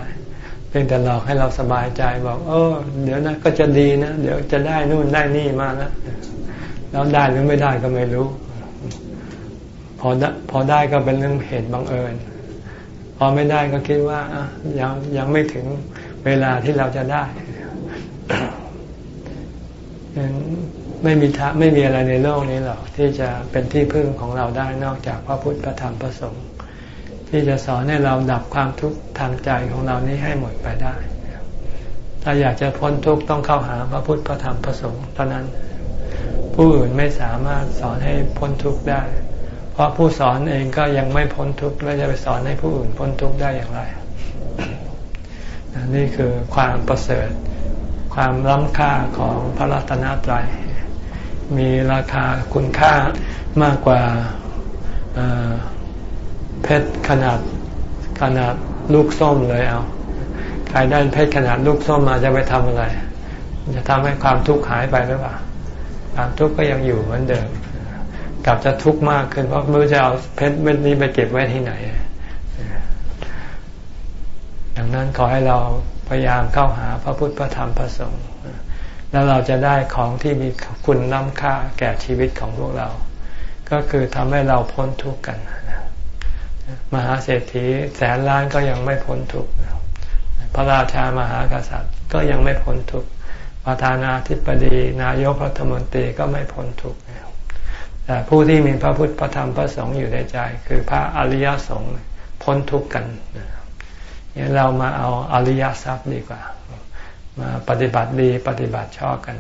เพียงแต่หลอกให้เราสบายใจบอก เออ เดี๋ยวนะ ก็จะดีนะ เดี๋ยวจะได้นู่นได้นี่มานะ แล้วได้หรือไม่ได้ก็ไม่รู้ พอพอได้ก็เป็นเรื่องเหตุบังเอิญ พอไม่ได้ก็คิดว่ายังยังไม่ถึงเวลาที่เราจะได้ไม่มีทะไม่มีอะไรในโลกนี้หรอกที่จะเป็นที่พึ่งของเราได้นอกจากพระพุทธพระธรรมพระสงฆ์ที่จะสอนให้เราดับความทุกข์ทางใจของเรานี้ให้หมดไปได้ ถ้าอยากจะพ้นทุกข์ต้องเข้าหาพระพุทธพระธรรมพระสงฆ์เท่านั้น ผู้อื่นไม่สามารถสอนให้พ้นทุกข์ได้ เพราะผู้สอนเองก็ยังไม่พ้นทุกข์แล้วจะไปสอนให้ผู้อื่นพ้นทุกข์ได้อย่างไร นี่คือความประเสริฐ ความล้ำค่าของพระรัตนตรัย มีราคาคุณค่ามากกว่าเพชรขนาดขนาดลูกส้มเลยเอา ใครได้เพชรขนาดลูกส้มมาจะไปทำอะไร จะทำให้ความทุกข์หายไปหรือเปล่า ความทุกข์ก็ยังอยู่เหมือนเดิมกลับจะทุกข์มากขึ้นเพราะไม่รู้จะเอาเพชรเม็ดนี้ไปเก็บไว้ที่ไหนดังนั้นขอให้เราพยายามเข้าหาพระพุทธพระธรรมพระสงฆ์แล้วเราจะได้ของที่มีคุณล้ำค่าแก่ชีวิตของพวกเรา ก็คือทำให้เราพ้นทุกข์กัน มหาเศรษฐีแสนล้านก็ยังไม่พ้นทุกข์พระราชามหากษัตริย์ก็ยังไม่พ้นทุกข์ ประธานาธิบดีนายกรัฐมนตรีก็ไม่พ้นทุกข์แต่ผู้ที่มีพระพุทธพระธรรมพระสงฆ์อยู่ในใจ คือพระอริยสงฆ์พ้นทุกข์กันเนี่ยเรามาเอาอริยทรัพย์ดีกว่า มาปฏิบัติดีปฏิบัติชอบกัน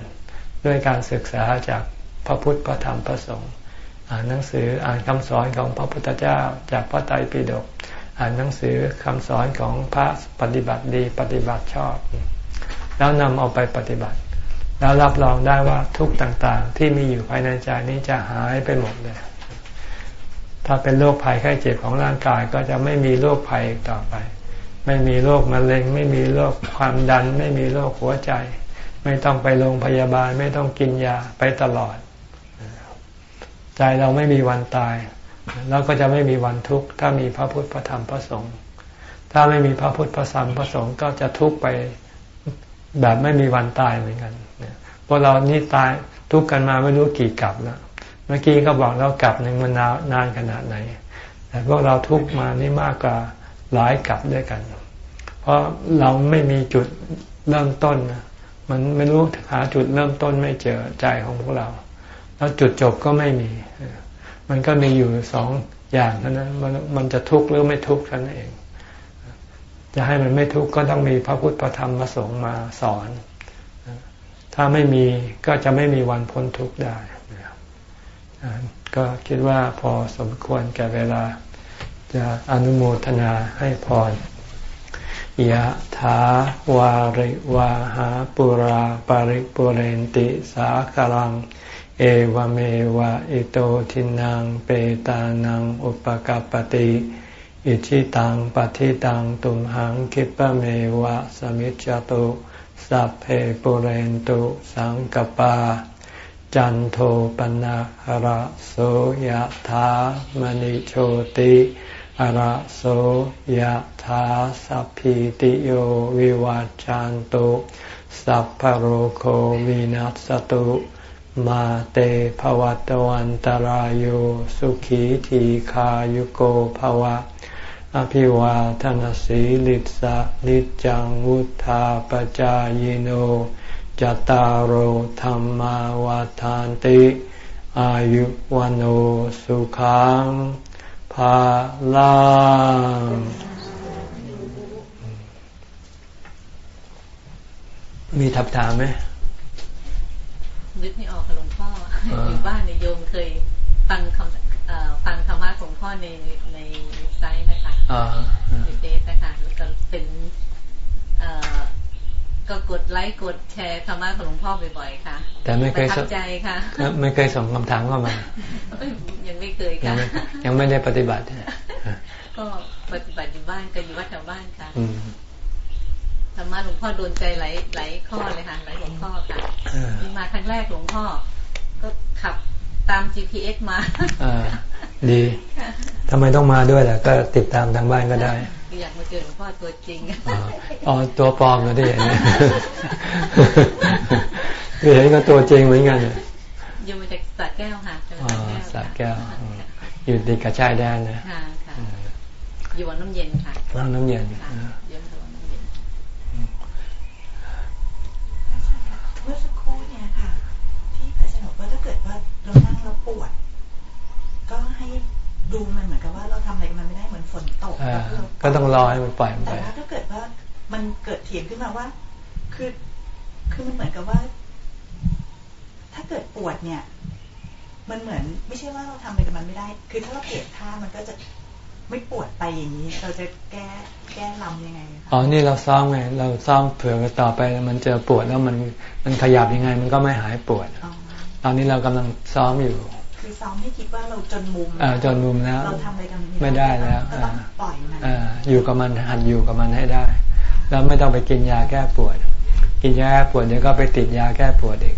ด้วยการศึกษาจากพระพุทธพระธรรมพระสงฆ์อ่านหนังสืออ่านคำสอนของพระพุทธเจ้าจากพระไตรปิฎกอ่านหนังสือคำสอนของพระปฏิบัติดีปฏิบัติชอบ แล้วนำเอาไปปฏิบัติ แล้วรับรองได้ว่าทุกต่างๆ ที่มีอยู่ภายในใจนี้จะหายไปหมดเลย ถ้าเป็นโรคภัยไข้เจ็บของร่างกายก็จะไม่มีโรคภัยต่อไป ไม่มีโรคมะเร็ง ไม่มีโรคความดัน ไม่มีโรคหัวใจ ไม่ต้องไปโรงพยาบาล ไม่ต้องกินยาไปตลอด ใจเราไม่มีวันตายแล้วก็จะไม่มีวันทุกข์ถ้ามีพระพุทธพระธรรมพระสงฆ์ถ้าไม่มีพระพุทธพระธรรมพระสงฆ์ก็จะทุกข์ไป แบบไม่มีวันตายเหมือนกันพวกเรานี่ตายทุกข์กันมาไม่รู้กี่กลับแล้วเมื่อกี้ก็บอกแล้วกลับหนึ่งมันนานขนาดไหน แต่พวกเราทุกข์มานี่มากกว่าหลายกลับด้วยกัน เพราะเราไม่มีจุดเริ่มต้นนะมันไม่รู้หาจุดเริ่มต้นไม่เจอใจของพวกเรา แล้วจุดจบก็ไม่มี มันก็มีอยู่สองอย่างเท่านั้น มันมันจะทุกข์หรือไม่ทุกข์เท่านั้นเอง จะให้มันไม่ทุกข์ก็ต้องมีพระพุทธพระธรรมพระสงฆ์มาสอน ถ้าไม่มีก็จะไม่มีวันพ้นทุกข์ได้ก็คิดว่าพอสมควรแก่เวลา จะอนุโมทนาให้พรยะถาวาริวาหาปุราปาริปุเรนติสาคลัง เอวเมวะอิโตทินังเปตานังอุปกัปติ อิชิตังปฏิตังตุมหังคิปะเมวะสมิจจตุสัพเพปุเรนตุสังกปา จันโทปนะหระโสยะถามณิโชติอระโสยธาสัพพิติโยวิวัจจันตุสัพพโรโควินัสตุมาเตภวัตวันตารโยสุขีทีขายุโกภวะ อภิวาทนสีลิสะนิจังวุธาปจายโนจตารโหธรรมาวาทานติ อายุวันโอสุขังภาลังมีทับถามไหมนึกไม่ออกค่ะหลวงพ่ออยู่บ้านในโยมเคยฟังคำฟังธรรมะของพ่อในในไซต์นะคะใน เฟซนะคะแล้วก็เป็นก็กดไลค์กดแชร์ธรรมะของหลวงพ่อบ่อยๆค่ะ แต่ไม่เคยสนใจค่ะ ไม่เคยส่งคำถามเข้ามา ยังไม่เคยค่ะ ยังไม่ได้ปฏิบัติ ก็ปฏิบัติอยู่บ้านก็อยู่วัดแถวบ้านค่ะธรรมะหลวงพ่อโดนใจหลายหลายข้อเลยค่ะหลายหลวงพ่อค่ะมีมาครั้งแรกหลวงพ่อ ก็ขับ ตาม GPS มาอ่าดีทำไมต้องมาด้วยล่ะ ก็ติดตามทางบ้านก็ได้ อยากมาเจอหลวงพ่อตัวจริงอ๋อตัวปลอมก็ได้เห็นคือเห็นก็ตัวจริงเหมือนกันอยู่มาจากสระแก้วค่ะอ๋อสระแก้วอยู่ติดกระชายแดนนะค่ะอยู่วังน้ำเย็นค่ะวังน้ำเย็นเมื่อสักครู่เนี่ยค่ะ ที่พระอาจารย์บอกว่าถ้าเกิดว่า เรานั่งเราปวด ก็ให้ดูมันเหมือนกับว่าเราทำอะไรมันไม่ได้เหมือนฝนตกก็ต้องรอให้มันปล่อยไปแต่ถ้าเกิดว่ามันเกิดเถียงขึ้นมาว่า คือคือมันเหมือนกับว่า ถ้าเกิดปวดเนี่ย มันเหมือนไม่ใช่ว่าเราทำอะไรกับมันไม่ได้ คือถ้าเราเปลี่ยนท่ามันก็จะไม่ปวดไปอย่างนี้ เราจะแก้แก้ลำยังไงอ๋อนี่เราซ้อมไงเราซ้อมเผื่อต่อไปมันเจอปวดแล้วมันมันขยับยังไง มันก็ไม่หายปวด ตอนนี้เรากำลังซ้อมอยู่คือซ้อมให้คิดว่าเราจนมุมอ่าจนมุมแล้วเราทำอะไรกันไม่ได้แล้วปล่อยมันอ่าอยู่กับมันหัดอยู่กับมันให้ได้ แล้วไม่ต้องไปกินยาแก้ปวด กินยาแก้ปวดเดี๋ยวก็ไปติดยาแก้ปวดอีก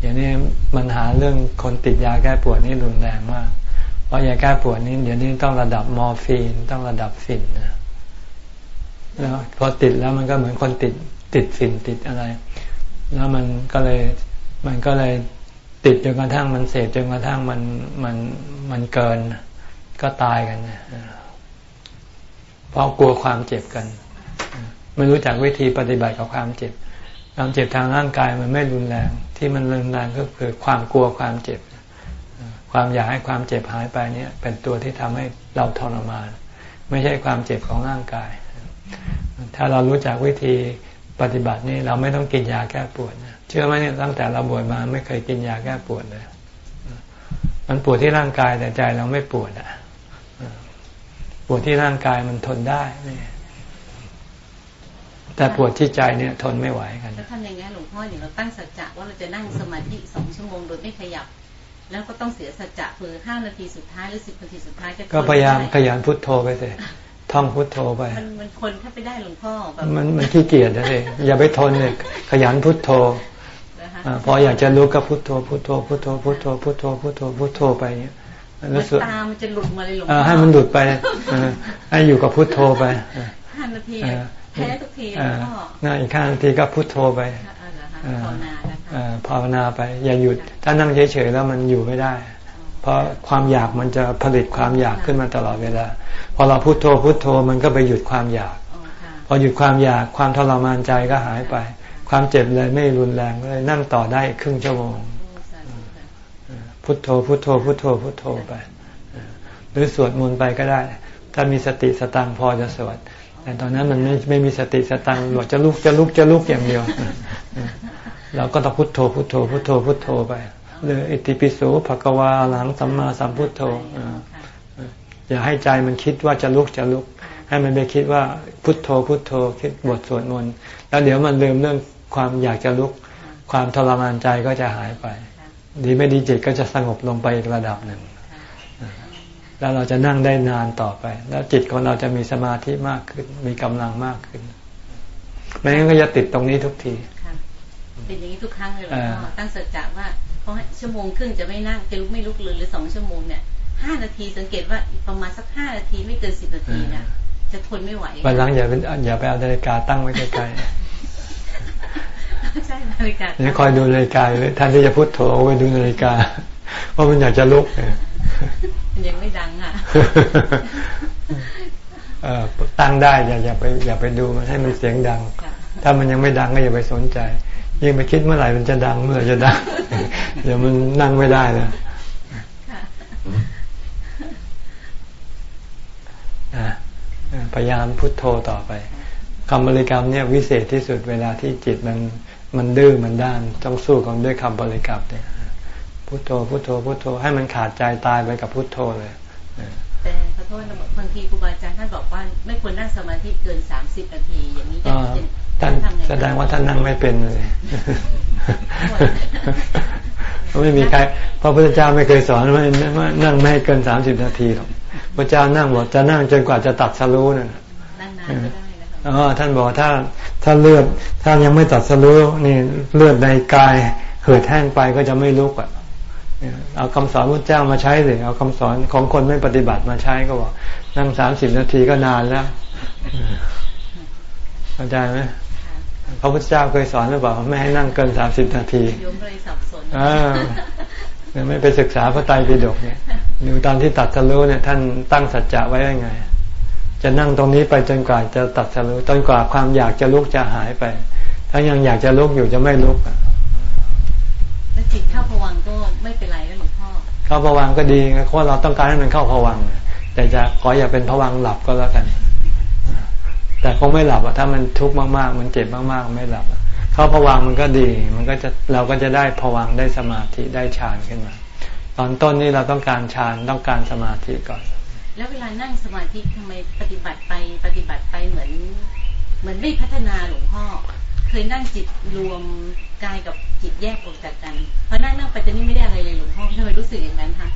อย่างนี้มันหาเรื่องคนติดยาแก้ปวดนี่รุนแรงมาก เพราะยาแก้ปวดนี้เดี๋ยวนี้ต้องระดับมอร์ฟีนต้องระดับฝิ่นนะแล้วพอติดแล้วมันก็เหมือนคนติดติดฝิ่นติดอะไร แล้วมันก็เลยมันก็เลย ติดจนกระทั่งมันเสพจนกระทั่งมันมันมันเกินก็ตายกันเพราะกลัวความเจ็บกัน ไม่รู้จักวิธีปฏิบัติกับความเจ็บ ความเจ็บทางร่างกายมันไม่รุนแรง ที่มันรุนแรงก็คือความกลัวความเจ็บ ความอยากให้ความเจ็บหายไปเนี่ย เป็นตัวที่ทำให้เราทรมาน ไม่ใช่ความเจ็บของร่างกาย ถ้าเรารู้จักวิธีปฏิบัตินี่เราไม่ต้องกินยาแก้ปวดนะ เชื่อไหมเนี่ยตั้งแต่เราบวชมาไม่เคยกินยาแก้ปวดเลย มันปวดที่ร่างกายแต่ใจเราไม่ปวดอะปวดที่ร่างกายมันทนได้นี่แต่ปวดที่ใจเนี่ยทนไม่ไหวกันถ้าทำอย่างนี้หลวงพ่ออย่างเราตั้งสัจจะว่าเราจะนั่งสมาธิสองชั่วโมงโดยไม่ขยับ แล้วก็ต้องเสียสัจจะเพื่อห้านาทีสุดท้ายหรือสิบนาทีสุดท้ายก็พยายามขยันพุทโธไปเลยท่องพุทโธไป มันมันคนถ้าไปได้หลวงพ่อแบบมันมันขี้เกียจนะเลยอย่าไปทนเลยขยันพุทโธ พออยากจะรู้ก็พุทโธพุทโธพุทโธพุทโธพุทโธพุทโธพุทโธไปเนี้ยแล้วสุดตามันจะหลุดมาเลยหลวงพ่อให้มันหลุดไปให้อยู่กับพุทโธไปห้านาทีแพ้ทุกทีน่าอีกห้านาทีก็พุทโธไปภาวนาไป อย่าหยุด ถ้านั่งเฉยๆแล้วมันอยู่ไม่ได้ เพราะความอยากมันจะผลิตความอยากขึ้นมาตลอดเวลา พอเราพุโทโธพุโทโธมันก็ไปหยุดความอยาก พอหยุดความอยากความทรมานใจก็หายไป ความเจ็บเลยไม่รุนแรงเลยนั่งต่อได้ครึ่งชั่วโมง พุทโธพุทโธพุทโธพุทโธไป หรือสวดมนต์ไปก็ได้ ถ้ามีสติสตังพอจะสวด แต่ตอนนั้นมันไม่ไม่มีสติสตังบอกจะลุกจะลุกจะลุกอย่างเดียว เราก็ต้องพุทโธพุทโธพุทโธพุทโธไปหรืออิติปิโสภะกวาหลังสัมมาสัมพุทโธอย่าให้ใจมันคิดว่าจะลุกจะลุกให้มันไปคิดว่าพุทโธพุทโธคิดบทสวดมนต์แล้วเดี๋ยวมันลืมเรื่อง ความอยากจะลุก ความทรมานใจก็จะหายไป ดีไม่ดีจิตก็จะสงบลงไปอีกระดับหนึ่ง แล้วเราจะนั่งได้นานต่อไป แล้วจิตของเราจะมีสมาธิมากขึ้น มีกำลังมากขึ้นไม่งั้นก็จะติดตรงนี้ทุกทีเป็นอย่างนี้ทุกครั้งเลยหลวงพ่อตั้งสัจจะว่าเพราะชั่วโมงครึ่งจะไม่นั่งจะลุกไม่ลุกเลยหรือสองชั่วโมงเนี่ยห้านาทีสังเกตว่าประมาณสักห้านาทีไม่เกินสิบนาทีเนี่ยจะทนไม่ไหววันหลังอย่าเป็นอย่าไปเอานาฬิกาตั้งไว้ใกล้ๆ ใช่นาฬิกานี่คอยดูนาฬิกาเลยท่านที่จะพูดโถไปดูนาฬิกาว่ามันอยากจะลุกมันยังไม่ดังอะตั้งได้อย่าอย่าไปอย่าไปดูมันให้มันเสียงดัง ถ้ามันยังไม่ดังก็อย่าไปสนใจ ยิ่งไปคิดเมื่อไหร่มันจะดังเมื่อจะดังเดี๋ยวมันนั่งไม่ได้เลยพยายามพุทโธต่อไปคำบริกรรมเนี่ยวิเศษที่สุดเวลาที่จิตมัน มันดื้อมันด้านต้องสู้กันด้วยคำบริกรรมเนี่ยพุทโธพุทโธพุทโธให้มันขาดใจตายไปกับพุทโธเลยแต่ขอโทษนะบางทีครูบาอาจารย์ท่านบอกว่าไม่ควรนั่งสมาธิเกินสามสิบนาทีอย่างนี้ท่านแสดงว่าท่านนั่งไม่เป็นเลยไม่มีใครพระพุทธเจ้าไม่เคยสอนว่านั่งไม่ให้เกินสามสิบนาทีหรอกพระเจ้านั่งบอกจะนั่งจนกว่าจะตัดสรู้นั่น อ๋อท่านบอกถ้าถ้าเลือดถ้ายังไม่ตัดสรู้นี่เลือดในกายเหือดแห้งไปก็จะไม่ลุกอะเอาคำสอนพระเจ้ามาใช้เลยเอาคำสอนของคนไม่ปฏิบัติมาใช้ก็บอกนั่งสามสิบนาทีก็นานแล้วเข้าใจไหมพระพุทธเจ้าเคยสอนหรือเปล่าไม่ให้นั่งเกินสามสิบนาทีโยมเลยสับสนอ่าไม่ไปศึกษาพระไตรปิฎกเนี่ยดูตอนที่ตัดสรู้เนี่ย ท่านตั้งสัจจะไว้ยังไง จะนั่งตรงนี้ไปจนกว่าจะตัดสรู้จนกว่าความอยากจะลุกจะหายไป ถ้ายังอยากจะลุกอยู่จะไม่ลุกอะแล้วจิตเข้าผวังก็ไม่เป็นไรแล้วหลวงพ่อเข้าผวังก็ดีเพราะเราต้องการให้มันเข้าผวังแต่จะขออย่าเป็นผวังหลับก็แล้วกัน แต่คงไม่หลับอะถ้ามันทุกข์มากๆ มันเจ็บมากๆ ไม่หลับเข้าผวังมันก็ดี มันก็จะเราก็จะได้ผวังได้สมาธิได้ฌานขึ้นมา ตอนต้นนี่เราต้องการฌานต้องการสมาธิก่อน แล้วเวลานั่งสมาธิทำไมปฏิบัติไปปฏิบัติไปเหมือน เหมือนไม่พัฒนาหลวงพ่อ เคยนั่งจิตรวมกายกับจิตแยกออกจากกันพอนั่งนั่งไปจะนี่ไม่ได้อะไรเลยหลวงพ่อทำไมรู้สึกอย่างนั้นคะ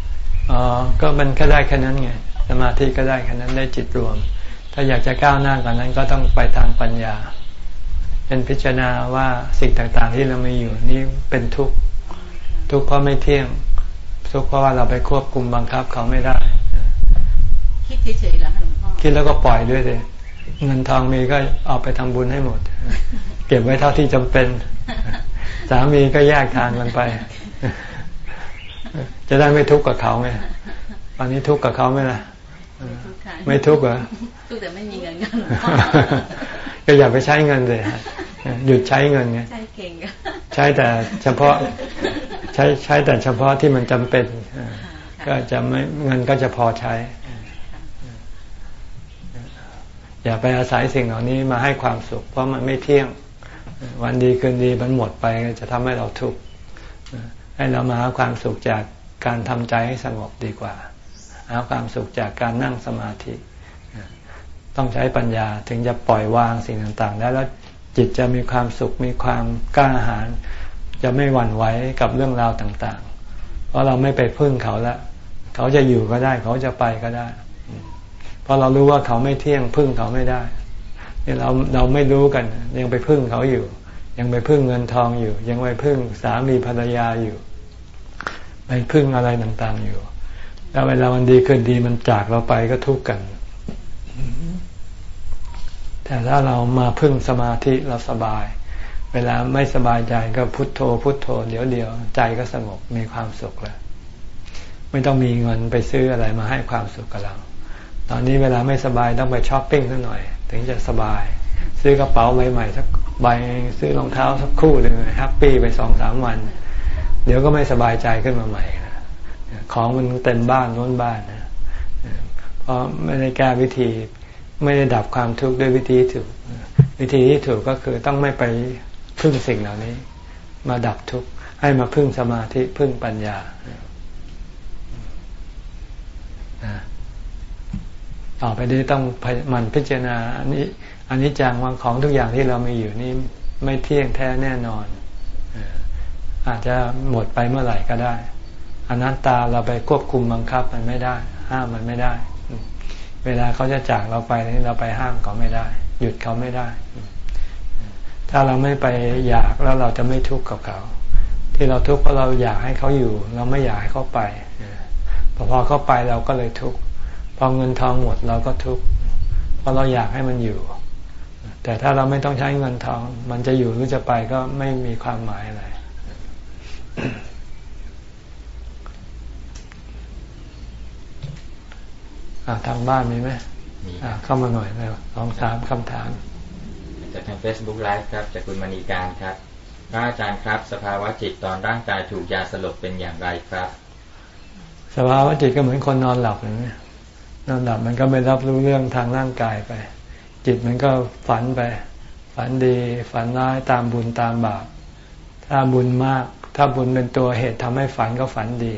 อ๋อก็มันก็ได้แค่นั้นไงสมาธิก็ได้แค่นั้นได้จิตรวม ถ้าอยากจะก้าวหน้ากว่านั้นก็ต้องไปทางปัญญา เป็นพิจารณาว่าสิ่งต่างๆที่เราไม่อยู่นี่เป็นทุกข์ทุกข์เพราะไม่เที่ยงทุกข์เพราะว่าเราไปควบคุมบังคับเขาไม่ได้ คิดเฉยๆแล้วหลวงพ่อคิดแล้วก็ปล่อยด้วยเลยเงินทองมีก็เอาไปทำบุญให้หมด เก็บไว้เท่าที่จำเป็น สามีก็แยกทางกันไป จะได้ไม่ทุกข์กับเขาไงตอนนี้ทุกข์กับเขาไหมล่ะไม่ทุกข์เหรอทุกข์แต่ไม่มีเงินเงินก็อย่าไปใช้เงินเลยหยุดใช้เงินไงใช้เก่งใช้แต่เฉพาะใช้ใช้แต่เฉพาะที่มันจำเป็นก็จะไม่เงินก็จะพอใช้ อย่าไปอาศัยสิ่งเหล่านี้มาให้ความสุข เพราะมันไม่เที่ยง วันดีคืนดีมันหมดไปจะทำให้เราทุกข์ให้เรามาหาความสุขจากการทำใจให้สงบดีกว่า หาความสุขจากการนั่งสมาธิ ต้องใช้ปัญญาถึงจะปล่อยวางสิ่งต่างๆ ได้แล้วจิตจะมีความสุขมีความกล้าหาญจะไม่หวั่นไหวกับเรื่องราวต่างๆ เพราะเราไม่ไปพึ่งเขาแล้วเขาจะอยู่ก็ได้ เขาจะไปก็ได้ ราะเรารู้ว่าเขาไม่เที่ยงพึ่งเขาไม่ได้เนี่ยเราเราไม่รู้กัน ยังไปพึ่งเขาอยู่ ยังไปพึ่งเงินทองอยู่ ยังไปพึ่งสามีภรรยาอยู่ ไปพึ่งอะไรต่างๆอยู่ แล้วเวลามันดีขึ้นดีมันจากเราไปก็ทุกข์กัน แต่ถ้าเรามาพึ่งสมาธิเราสบาย เวลาไม่สบายใจก็พุโทโธ พุโทโธ เดี๋ยวเดียวใจก็สงบมีความสุขแล้ว ไม่ต้องมีเงินไปซื้ออะไรมาให้ความสุขกับเรา ตอนนี้เวลาไม่สบายต้องไปช้อปปิ้งสักหน่อย ถึงจะสบาย ซื้อกระเป๋าใบใหม่สักใบซื้อรองเท้าสักคู่หนึ่งแฮปปี้ไปสองสามวัน เดี๋ยวก็ไม่สบายใจขึ้นมาใหม่ของมันเต็มบ้านโน้นบ้านนะเพราะไม่ได้แก้วิธีไม่ได้ดับความทุกข์ด้วยวิธีถูก วิธีที่ถูกก็คือต้องไม่ไปพึ่งสิ่งเหล่านี้ มาดับทุกข์ให้มาพึ่งสมาธิพึ่งปัญญา ต่อไปนี้ต้องมันพิจารณาอันนี้อันนี้จังว่าของทุกอย่างที่เรามีอยู่นี่ไม่เที่ยงแท้แน่นอน อาจจะหมดไปเมื่อไหร่ก็ได้อนัตตาเราไปควบคุมบังคับมันไม่ได้ ห้ามมันไม่ได้ เวลาเขาจะจากเราไปนี่เราไปห้ามเขาไม่ได้ หยุดเขาไม่ได้ ถ้าเราไม่ไปอยากแล้วเราจะไม่ทุกข์กับเขา ที่เราทุกข์เพราะเราอยากให้เขาอยู่ เราไม่อยากให้เขาไปพอเขาไปเราก็เลยทุกข์ พอเงินทองหมดเราก็ทุกข์เพราะเราอยากให้มันอยู่ แต่ถ้าเราไม่ต้องใช้เงินทอง มันจะอยู่หรือจะไปก็ไม่มีความหมายอะไรทางบ้านมีไหมมีเข้ามาหน่อยแล้วลองถามคำถาม จากทาง Facebook Live ครับ จากคุณมณีการครับพระอาจารย์ครับ สภาวะจิตตอนร่างกายถูกยาสลบเป็นอย่างไรครับ สภาวะจิตก็เหมือนคนนอนหลับนะ นอนหลับมันก็ไม่รับรู้เรื่องทางร่างกายไป จิตมันก็ฝันไป ฝันดีฝันร้ายตามบุญตามบาปถ้าบุญมาก ถ้าบุญเป็นตัวเหตุทำให้ฝันก็ฝันดี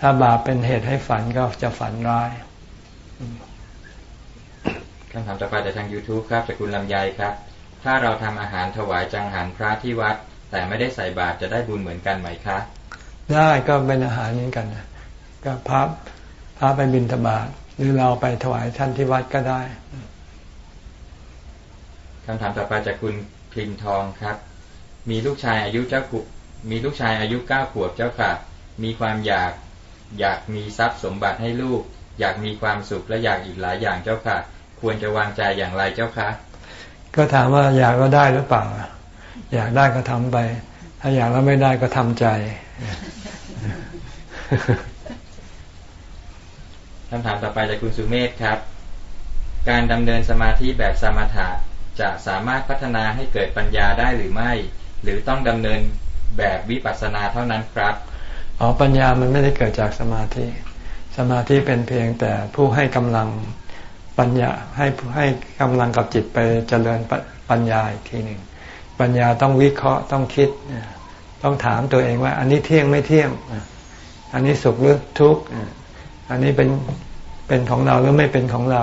ถ้าบาปเป็นเหตุให้ฝันก็จะฝันร้ายคำถามต่อไปจากทาง YouTube ครับจากคุณลำไยครับ ถ้าเราทำอาหารถวายจังหันพระที่วัด แต่ไม่ได้ใส่บาตรจะได้บุญเหมือนกันไหมคะ ได้ก็เป็นอาหารนี้กันก็พระพระไปบิณฑบาต หรือเราไปถวายท่านที่วัดก็ได้คำถามต่อไปจากคุณพิมทองครับ มีลูกชายอายุเจ้าขุมีลูกชายอายุเก้าขวบเจ้าค่ะ มีความอยากอยากมีทรัพย์สมบัติให้ลูก อยากมีความสุขและอยากอีกหลายอย่างเจ้าค่ะ ควรจะวางใจอย่างไรเจ้าคะก็ถามว่าอยากก็ได้หรือเปล่า อยากได้ก็ทำไป ถ้าอยากแล้วไม่ได้ก็ทำใจ คำถามต่อไปจากคุณสุเมธครับ การดำเนินสมาธิแบบสมถะจะสามารถพัฒนาให้เกิดปัญญาได้หรือไม่ หรือต้องดำเนินแบบวิปัสสนาเท่านั้นครับอ๋อปัญญามันไม่ได้เกิดจากสมาธิ สมาธิเป็นเพียงแต่ผู้ให้กำลังปัญญาให้ให้กำลังกับจิตไปเจริญปัญญาอีกทีหนึ่งปัญญาต้องวิเคราะห์ต้องคิด ต้องถามตัวเองว่า อันนี้เที่ยงไม่เที่ยง อันนี้สุขหรือทุกข์อันนี้เป็น เป็นของเราหรือไม่เป็นของเรา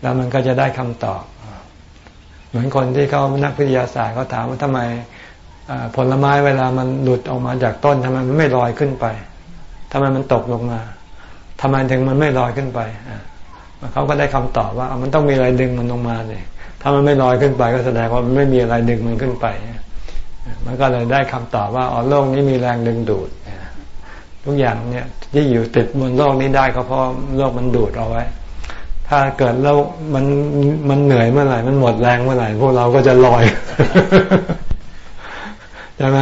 แล้วมันก็จะได้คำตอบ เหมือนคนที่เขานักวิทยาศาสตร์เขาถามว่าทำไมผลไม้เวลามันหลุดออกมาจากต้นทำไมมันไม่ลอยขึ้นไปทำไมมันตกลงมาทำไมถึงมันไม่ลอยขึ้นไปเขาก็ได้คำตอบว่ามันต้องมีอะไรดึงมันลงมาเลยถ้ามันไม่ลอยขึ้นไปก็แสดงว่ามันไม่มีอะไรดึงมันขึ้นไป มันก็เลยได้คำตอบว่าอ๋อโลกนี้มีแรงดึงดูด ทุกอย่างเนี่ยที่อยู่ติดบนโลกนี้ได้ก็เพราะโลกมันดูดเอาไว้ ถ้าเกิดโลกมันมันเหนื่อยเมื่อไหร่ มันหมดแรงเมื่อไหร่ พวกเราก็จะลอยใช่ไหม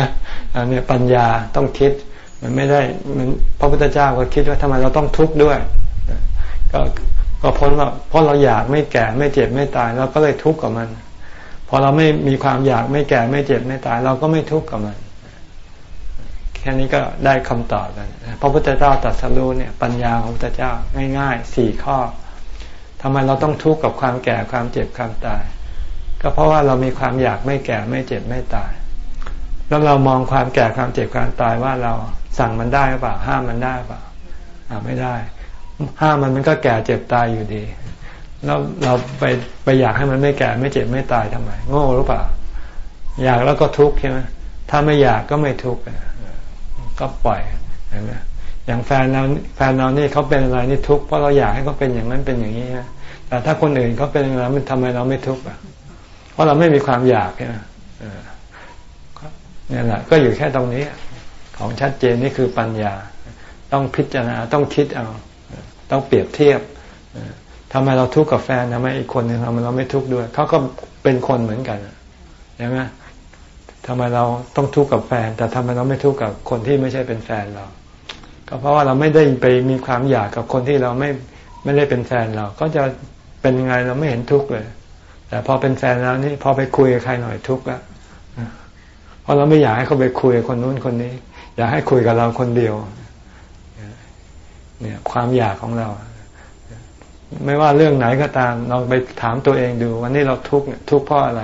อันนี้ปัญญาต้องคิด มันไม่ได้มันพระพุทธเจ้าก็คิดว่าทำไมเราต้องทุกข์ด้วย ก็ก็พ้นว่าเพราะเราอยากไม่แก่ไม่เจ็บไม่ตายเราก็เลยทุกข์กับมันพอเราไม่มีความอยากไม่แก่ไม่เจ็บไม่ตาย เราก็ไม่ทุกข์กับมัน แค่นี้ก็ได้คำตอบกันพระพุทธเจ้าตรัสรู้เนี่ยปัญญาของพระพุทธเจ้าง่ายๆสี่ข้อทำไมเราต้องทุกข์กับความแก่ความเจ็บความตาย ก็เพราะว่าเรามีความอยากไม่แก่ไม่เจ็บไม่ตาย แล้วเรามองความแก่ความเจ็บความตายว่าเราสั่งมันได้หรือเปล่าห้ามมันได้หรือเปล่าไม่ได้ ห้ามมันมันก็แก่เจ็บตายอยู่ดี แล้วเราไปไปอยากให้มันไม่แก่ไม่เจ็บไม่ตายทำไม โง่หรือเปล่า อยากแล้วก็ทุกข์ใช่ไหมถ้าไม่อยากก็ไม่ทุกข์ ก็ปล่อยเห็นไหมอย่างแฟนเราแฟนเรานี่เขาเป็นอะไรนี่ทุกข์เพราะเราอยากให้เขาเป็นอย่างนั้นเป็นอย่างนี้นะแต่ถ้าคนอื่นเขาเป็นอะไรมันทำไมเราไม่ทุกข์อะ เพราะเราไม่มีความอยากใช่ไหมนี่แหละ ก็อยู่แค่ตรงนี้ ของชัดเจนนี่คือปัญญา ต้องพิจารณาต้องคิดเอา ต้องเปรียบเทียบทำไมเราทุกข์กับแฟนทำไมอีกคนหนึ่งทำไมเราไม่ทุกข์ด้วย เขาก็เป็นคนเหมือนกันใช่ไหม ทำไมเราต้องทุกข์กับแฟน แต่ทำไมเราไม่ทุกข์กับคนที่ไม่ใช่เป็นแฟนเรา ก็เพราะว่าเราไม่ได้ไปมีความอยากกับคนที่เราไม่ไม่ได้เป็นแฟนเรา ก็จะเป็นยังไงเราไม่เห็นทุกข์เลย แต่พอเป็นแฟนแล้วนี่พอไปคุยกับใครหน่อยทุกข์ละเพราะเราไม่อยากให้เขาไปคุยกับคนนู้นคนนี้ อยากให้คุยกับเราคนเดียว เนี่ยความอยากของเรา ไม่ว่าเรื่องไหนก็ตามลองไปถามตัวเองดู วันนี้เราทุกข์ทุกข์เพราะอะไร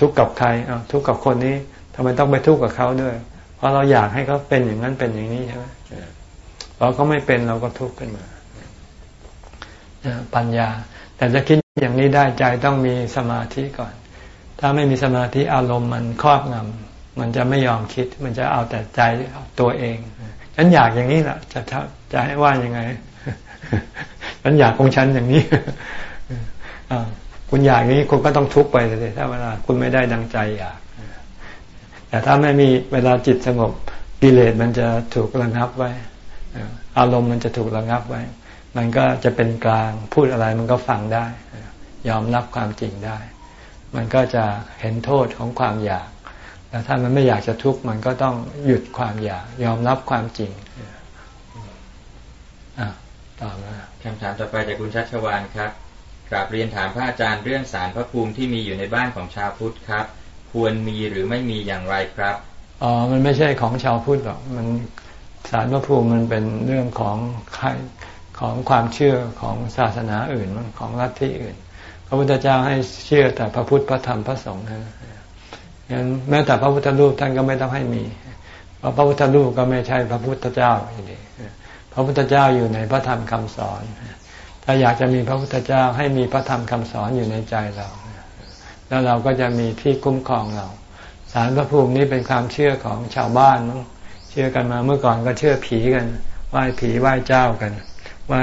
ทุกข์กับใครอ่าทุกข์กับคนนี้ทำไมต้องไปทุกข์กับเขาด้วย เพราะเราอยากให้เขาเป็นอย่างนั้นเป็นอย่างนี้ใช่ไหมเราก็ไม่เป็นเราก็ทุกข์ขึ้นมาปัญญา แต่จะคิดอย่างนี้ได้ใจต้องมีสมาธิก่อน ถ้าไม่มีสมาธิอารมณ์มันครอบงำมันจะไม่ยอมคิด มันจะเอาแต่ใจตัวเองฉันอยากอย่างนี้แหละจะจะให้ว่ายังไงฉันอยากของฉันอย่างนี้ คุณอยากอย่างนี้คุณก็ต้องทุกข์ไปเลยถ้าเวลาคุณไม่ได้ดังใจอยากแต่ถ้าไม่มีเวลาจิตสงบกิเลสมันจะถูกระงับไว้อารมณ์มันจะถูกระงับไว้ มันก็จะเป็นกลางพูดอะไรมันก็ฟังได้ ยอมรับความจริงได้ มันก็จะเห็นโทษของความอยากแต่ถ้ามันไม่อยากจะทุกข์มันก็ต้องหยุดความอยาก ยอมรับความจริงอ่าต่อมาคำถามต่อไปจากคุณชัชวานครับ ราบเรียนถามพระอาจารย์เรื่องสารพระภูมิที่มีอยู่ในบ้านของชาวพุทธครับ ควรมีหรือไม่มีอย่างไรครับอ๋อมันไม่ใช่ของชาวพุทธหรอกมันสารพระภูมิมันเป็นเรื่องของใครของความเชื่อของศาสนาอื่นของรัที่อื่น พระพุทธเจ้าให้เชื่อแต่พระพุทธพระธรรมพระสงฆ์นะงั้นแม้แต่พระพุทธรูปท่านก็ไม่ต้องให้มีเพราะพระพุทธรูปก็ไม่ใช่พระพุทธเจ้าอย่างนี้พระพุทธเจ้าอยู่ในพระธรรมคำสอน ถ้าอยากจะมีพระพุทธเจ้าให้มีพระธรรมคำสอนอยู่ในใจเรา แล้วเราก็จะมีที่คุ้มครองเราสารพระภูมินี้เป็นความเชื่อของชาวบ้านเชื่อกันมาเมื่อก่อนก็เชื่อผีกันไหว้ผีไหว้เจ้ากันว่า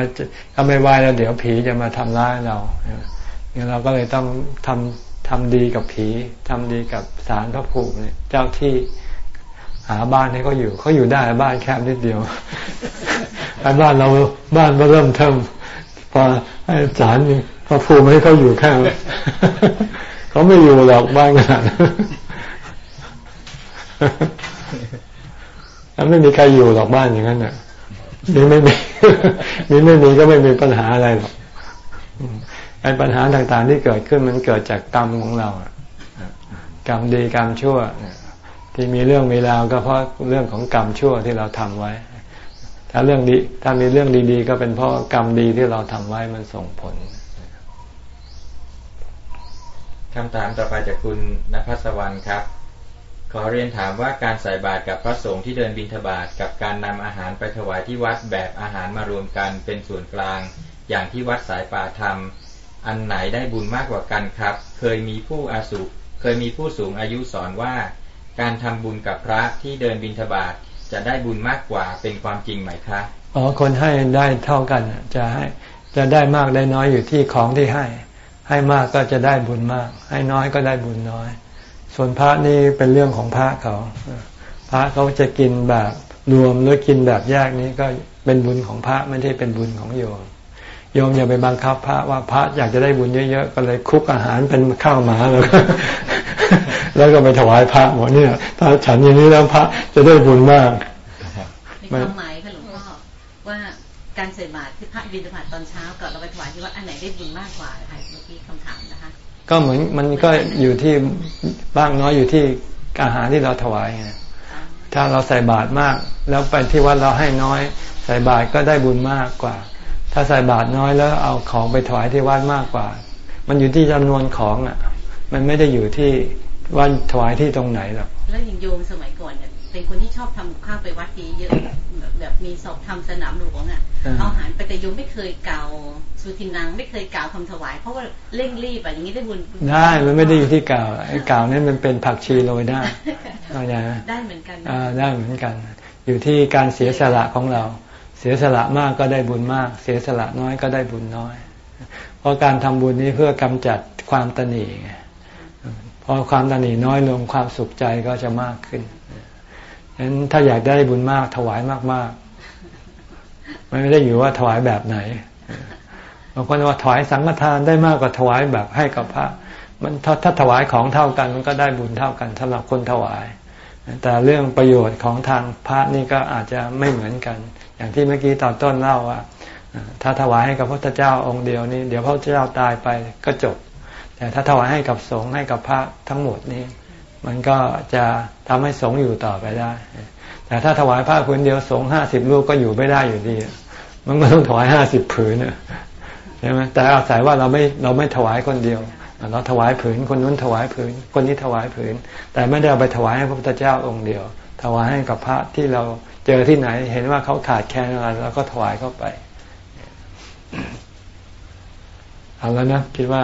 ถ้าไม่ไหว้แล้วเดี๋ยวผีจะมาทำร้ายเราเนี่ยเราก็เลยต้องทำทำดีกับผีทำดีกับสารพระภูมิเนี่ย เจ้าที่หาบ้านให้เขาอยู่เขาอยู่ได้บ้านแคบนิดเดียวบ้านเราบ้านก็เริ่มเทิม พอให้สารพอภูมิให้เขาอยู่แค่เขาไม่อยู่หรอกบ้านขนาดนั้นไม่มีใครอยู่หรอกบ้านอย่างนั้นน่ะนี่ไม่มีนี่ไม่มีก็ไม่มีปัญหาอะไรหรอกไอ้ปัญหาต่างๆที่เกิดขึ้นมันเกิดจากกรรมของเรากรรมดีกรรมชั่วที่มีเรื่องมีราวก็เพราะเรื่องของกรรมชั่วที่เราทำไว้ ถ้าเรื่องดีถ้ามีเรื่องดี ๆ ก็เป็นเพราะกรรมดีที่เราทำไว้มันส่งผลคำถามต่อไปจากคุณนภัสวรรค์ครับ ขอเรียนถามว่าการใส่บาตรกับพระสงฆ์ที่เดินบิณฑบาตกับการนำอาหารไปถวายที่วัดแบบอาหารมารวมกันเป็นส่วนกลาง อย่างที่วัดสายป่าทำอันไหนได้บุญมากกว่ากันครับ เคยมีผู้อาสุเคยมีผู้สูงอายุสอนว่า การทำบุญกับพระที่เดินบิณฑบาต จะได้บุญมากกว่าเป็นความจริงไหมคะอ๋อคนให้ได้เท่ากันจะให้จะได้มากได้น้อยอยู่ที่ของที่ให้ ให้มากก็จะได้บุญมาก ให้น้อยก็ได้บุญน้อย ส่วนพระนี่เป็นเรื่องของพระเขาพระเขาจะกินแบบรวมหรือกินแบบแยกนี้ก็เป็นบุญของพระไม่ได้เป็นบุญของโยมโยมอย่าไปบังคับพระว่าพระอยากจะได้บุญเยอะๆก็เลยคุกอาหารเป็นข้าวหมาแล้ว แล้วก็ไปถวายพระหมดเนี่ย ถ้าฉันอย่างนี้แล้วพระจะได้บุญมากมีความหมายค่ะหลวงพ่อว่าการใส่บาตรที่พระบิณฑบาตตอนเช้ากับเราไปถวายที่วัดอันไหนได้บุญมากกว่าค่ะเมื่อกี้คำถามนะคะ ก็เหมือนมันก็อยู่ที่บ้างน้อยอยู่ที่อาหารที่เราถวายไงถ้าเราใส่บาตรมาก แล้วไปที่วัดเราให้น้อย ใส่บาตรก็ได้บุญมากกว่า ถ้าใส่บาตรน้อยแล้วเอาของไปถวายที่วัดมากกว่า มันอยู่ที่จำนวนของอะ มันไม่ได้อยู่ที่ วันถวายที่ตรงไหนหรอกแล้วอย่างโยมสมัยก่อนเนี่ยเป็นคนที่ชอบทำข้าวไปวัดทีเยอะแบบมีสอบทำสนามหลวงอะเอาอาหารไปแต่โยมไม่เคยเก่าสุทินังไม่เคยกล่าวคำถวาย เพราะว่าเร่งรีบอะอย่างนี้ได้บุญได้มันไม่ได้อยู่ที่กล่าวไอ้กล่าวนี่มันเป็นผักชีโรยได้เข้าใจไหมได้เหมือนกันอ่าได้เหมือนกัน อยู่ที่การเสียสละของเรา เสียสละมากก็ได้บุญมาก เสียสละน้อยก็ได้บุญน้อย เพราะการทำบุญนี้เพื่อกำจัดความตนีไง พอความตันีน้อยลงความสุขใจก็จะมากขึ้นฉะนั้นถ้าอยากได้บุญมากถวายมากๆมันไม่ได้อยู่ว่าถวายแบบไหนบางคนว่าถวายสังฆทานได้มากกว่าถวายแบบให้กับพระ มันถ้าถ้าถวายของเท่ากันมันก็ได้บุญเท่ากันสำหรับคนถวาย แต่เรื่องประโยชน์ของทางพระนี่ก็อาจจะไม่เหมือนกัน อย่างที่เมื่อกี้ตอนต้นเล่าว่าถ้าถวายให้กับพระพุทธเจ้าองค์เดียวนี่เดี๋ยวพระพุทธเจ้าตายไปก็จบ แต่ถ้าถวายให้กับสงฆ์ให้กับพระทั้งหมดนี่มันก็จะทำให้สงฆ์อยู่ต่อไปได้ แต่ถ้าถวายผ้าผืนเดียวสงฆ์ห้าสิบลูกก็อยู่ไม่ได้อยู่ดี มันก็ต้องถวายห้าสิบผืนใช่ไหมแต่อาศัยว่าเราไม่เราไม่ถวายคนเดียว เราถวายผืนคนนู้นถวายผืน คนนี้ถวายผืน แต่ไม่ได้เอาไปถวายให้พระพุทธเจ้าองค์เดียว ถวายให้กับพระที่เราเจอที่ไหน เห็นว่าเขาขาดแคลนอะไรเราก็ถวายเข้าไปเอาแล้วนะคิดว่า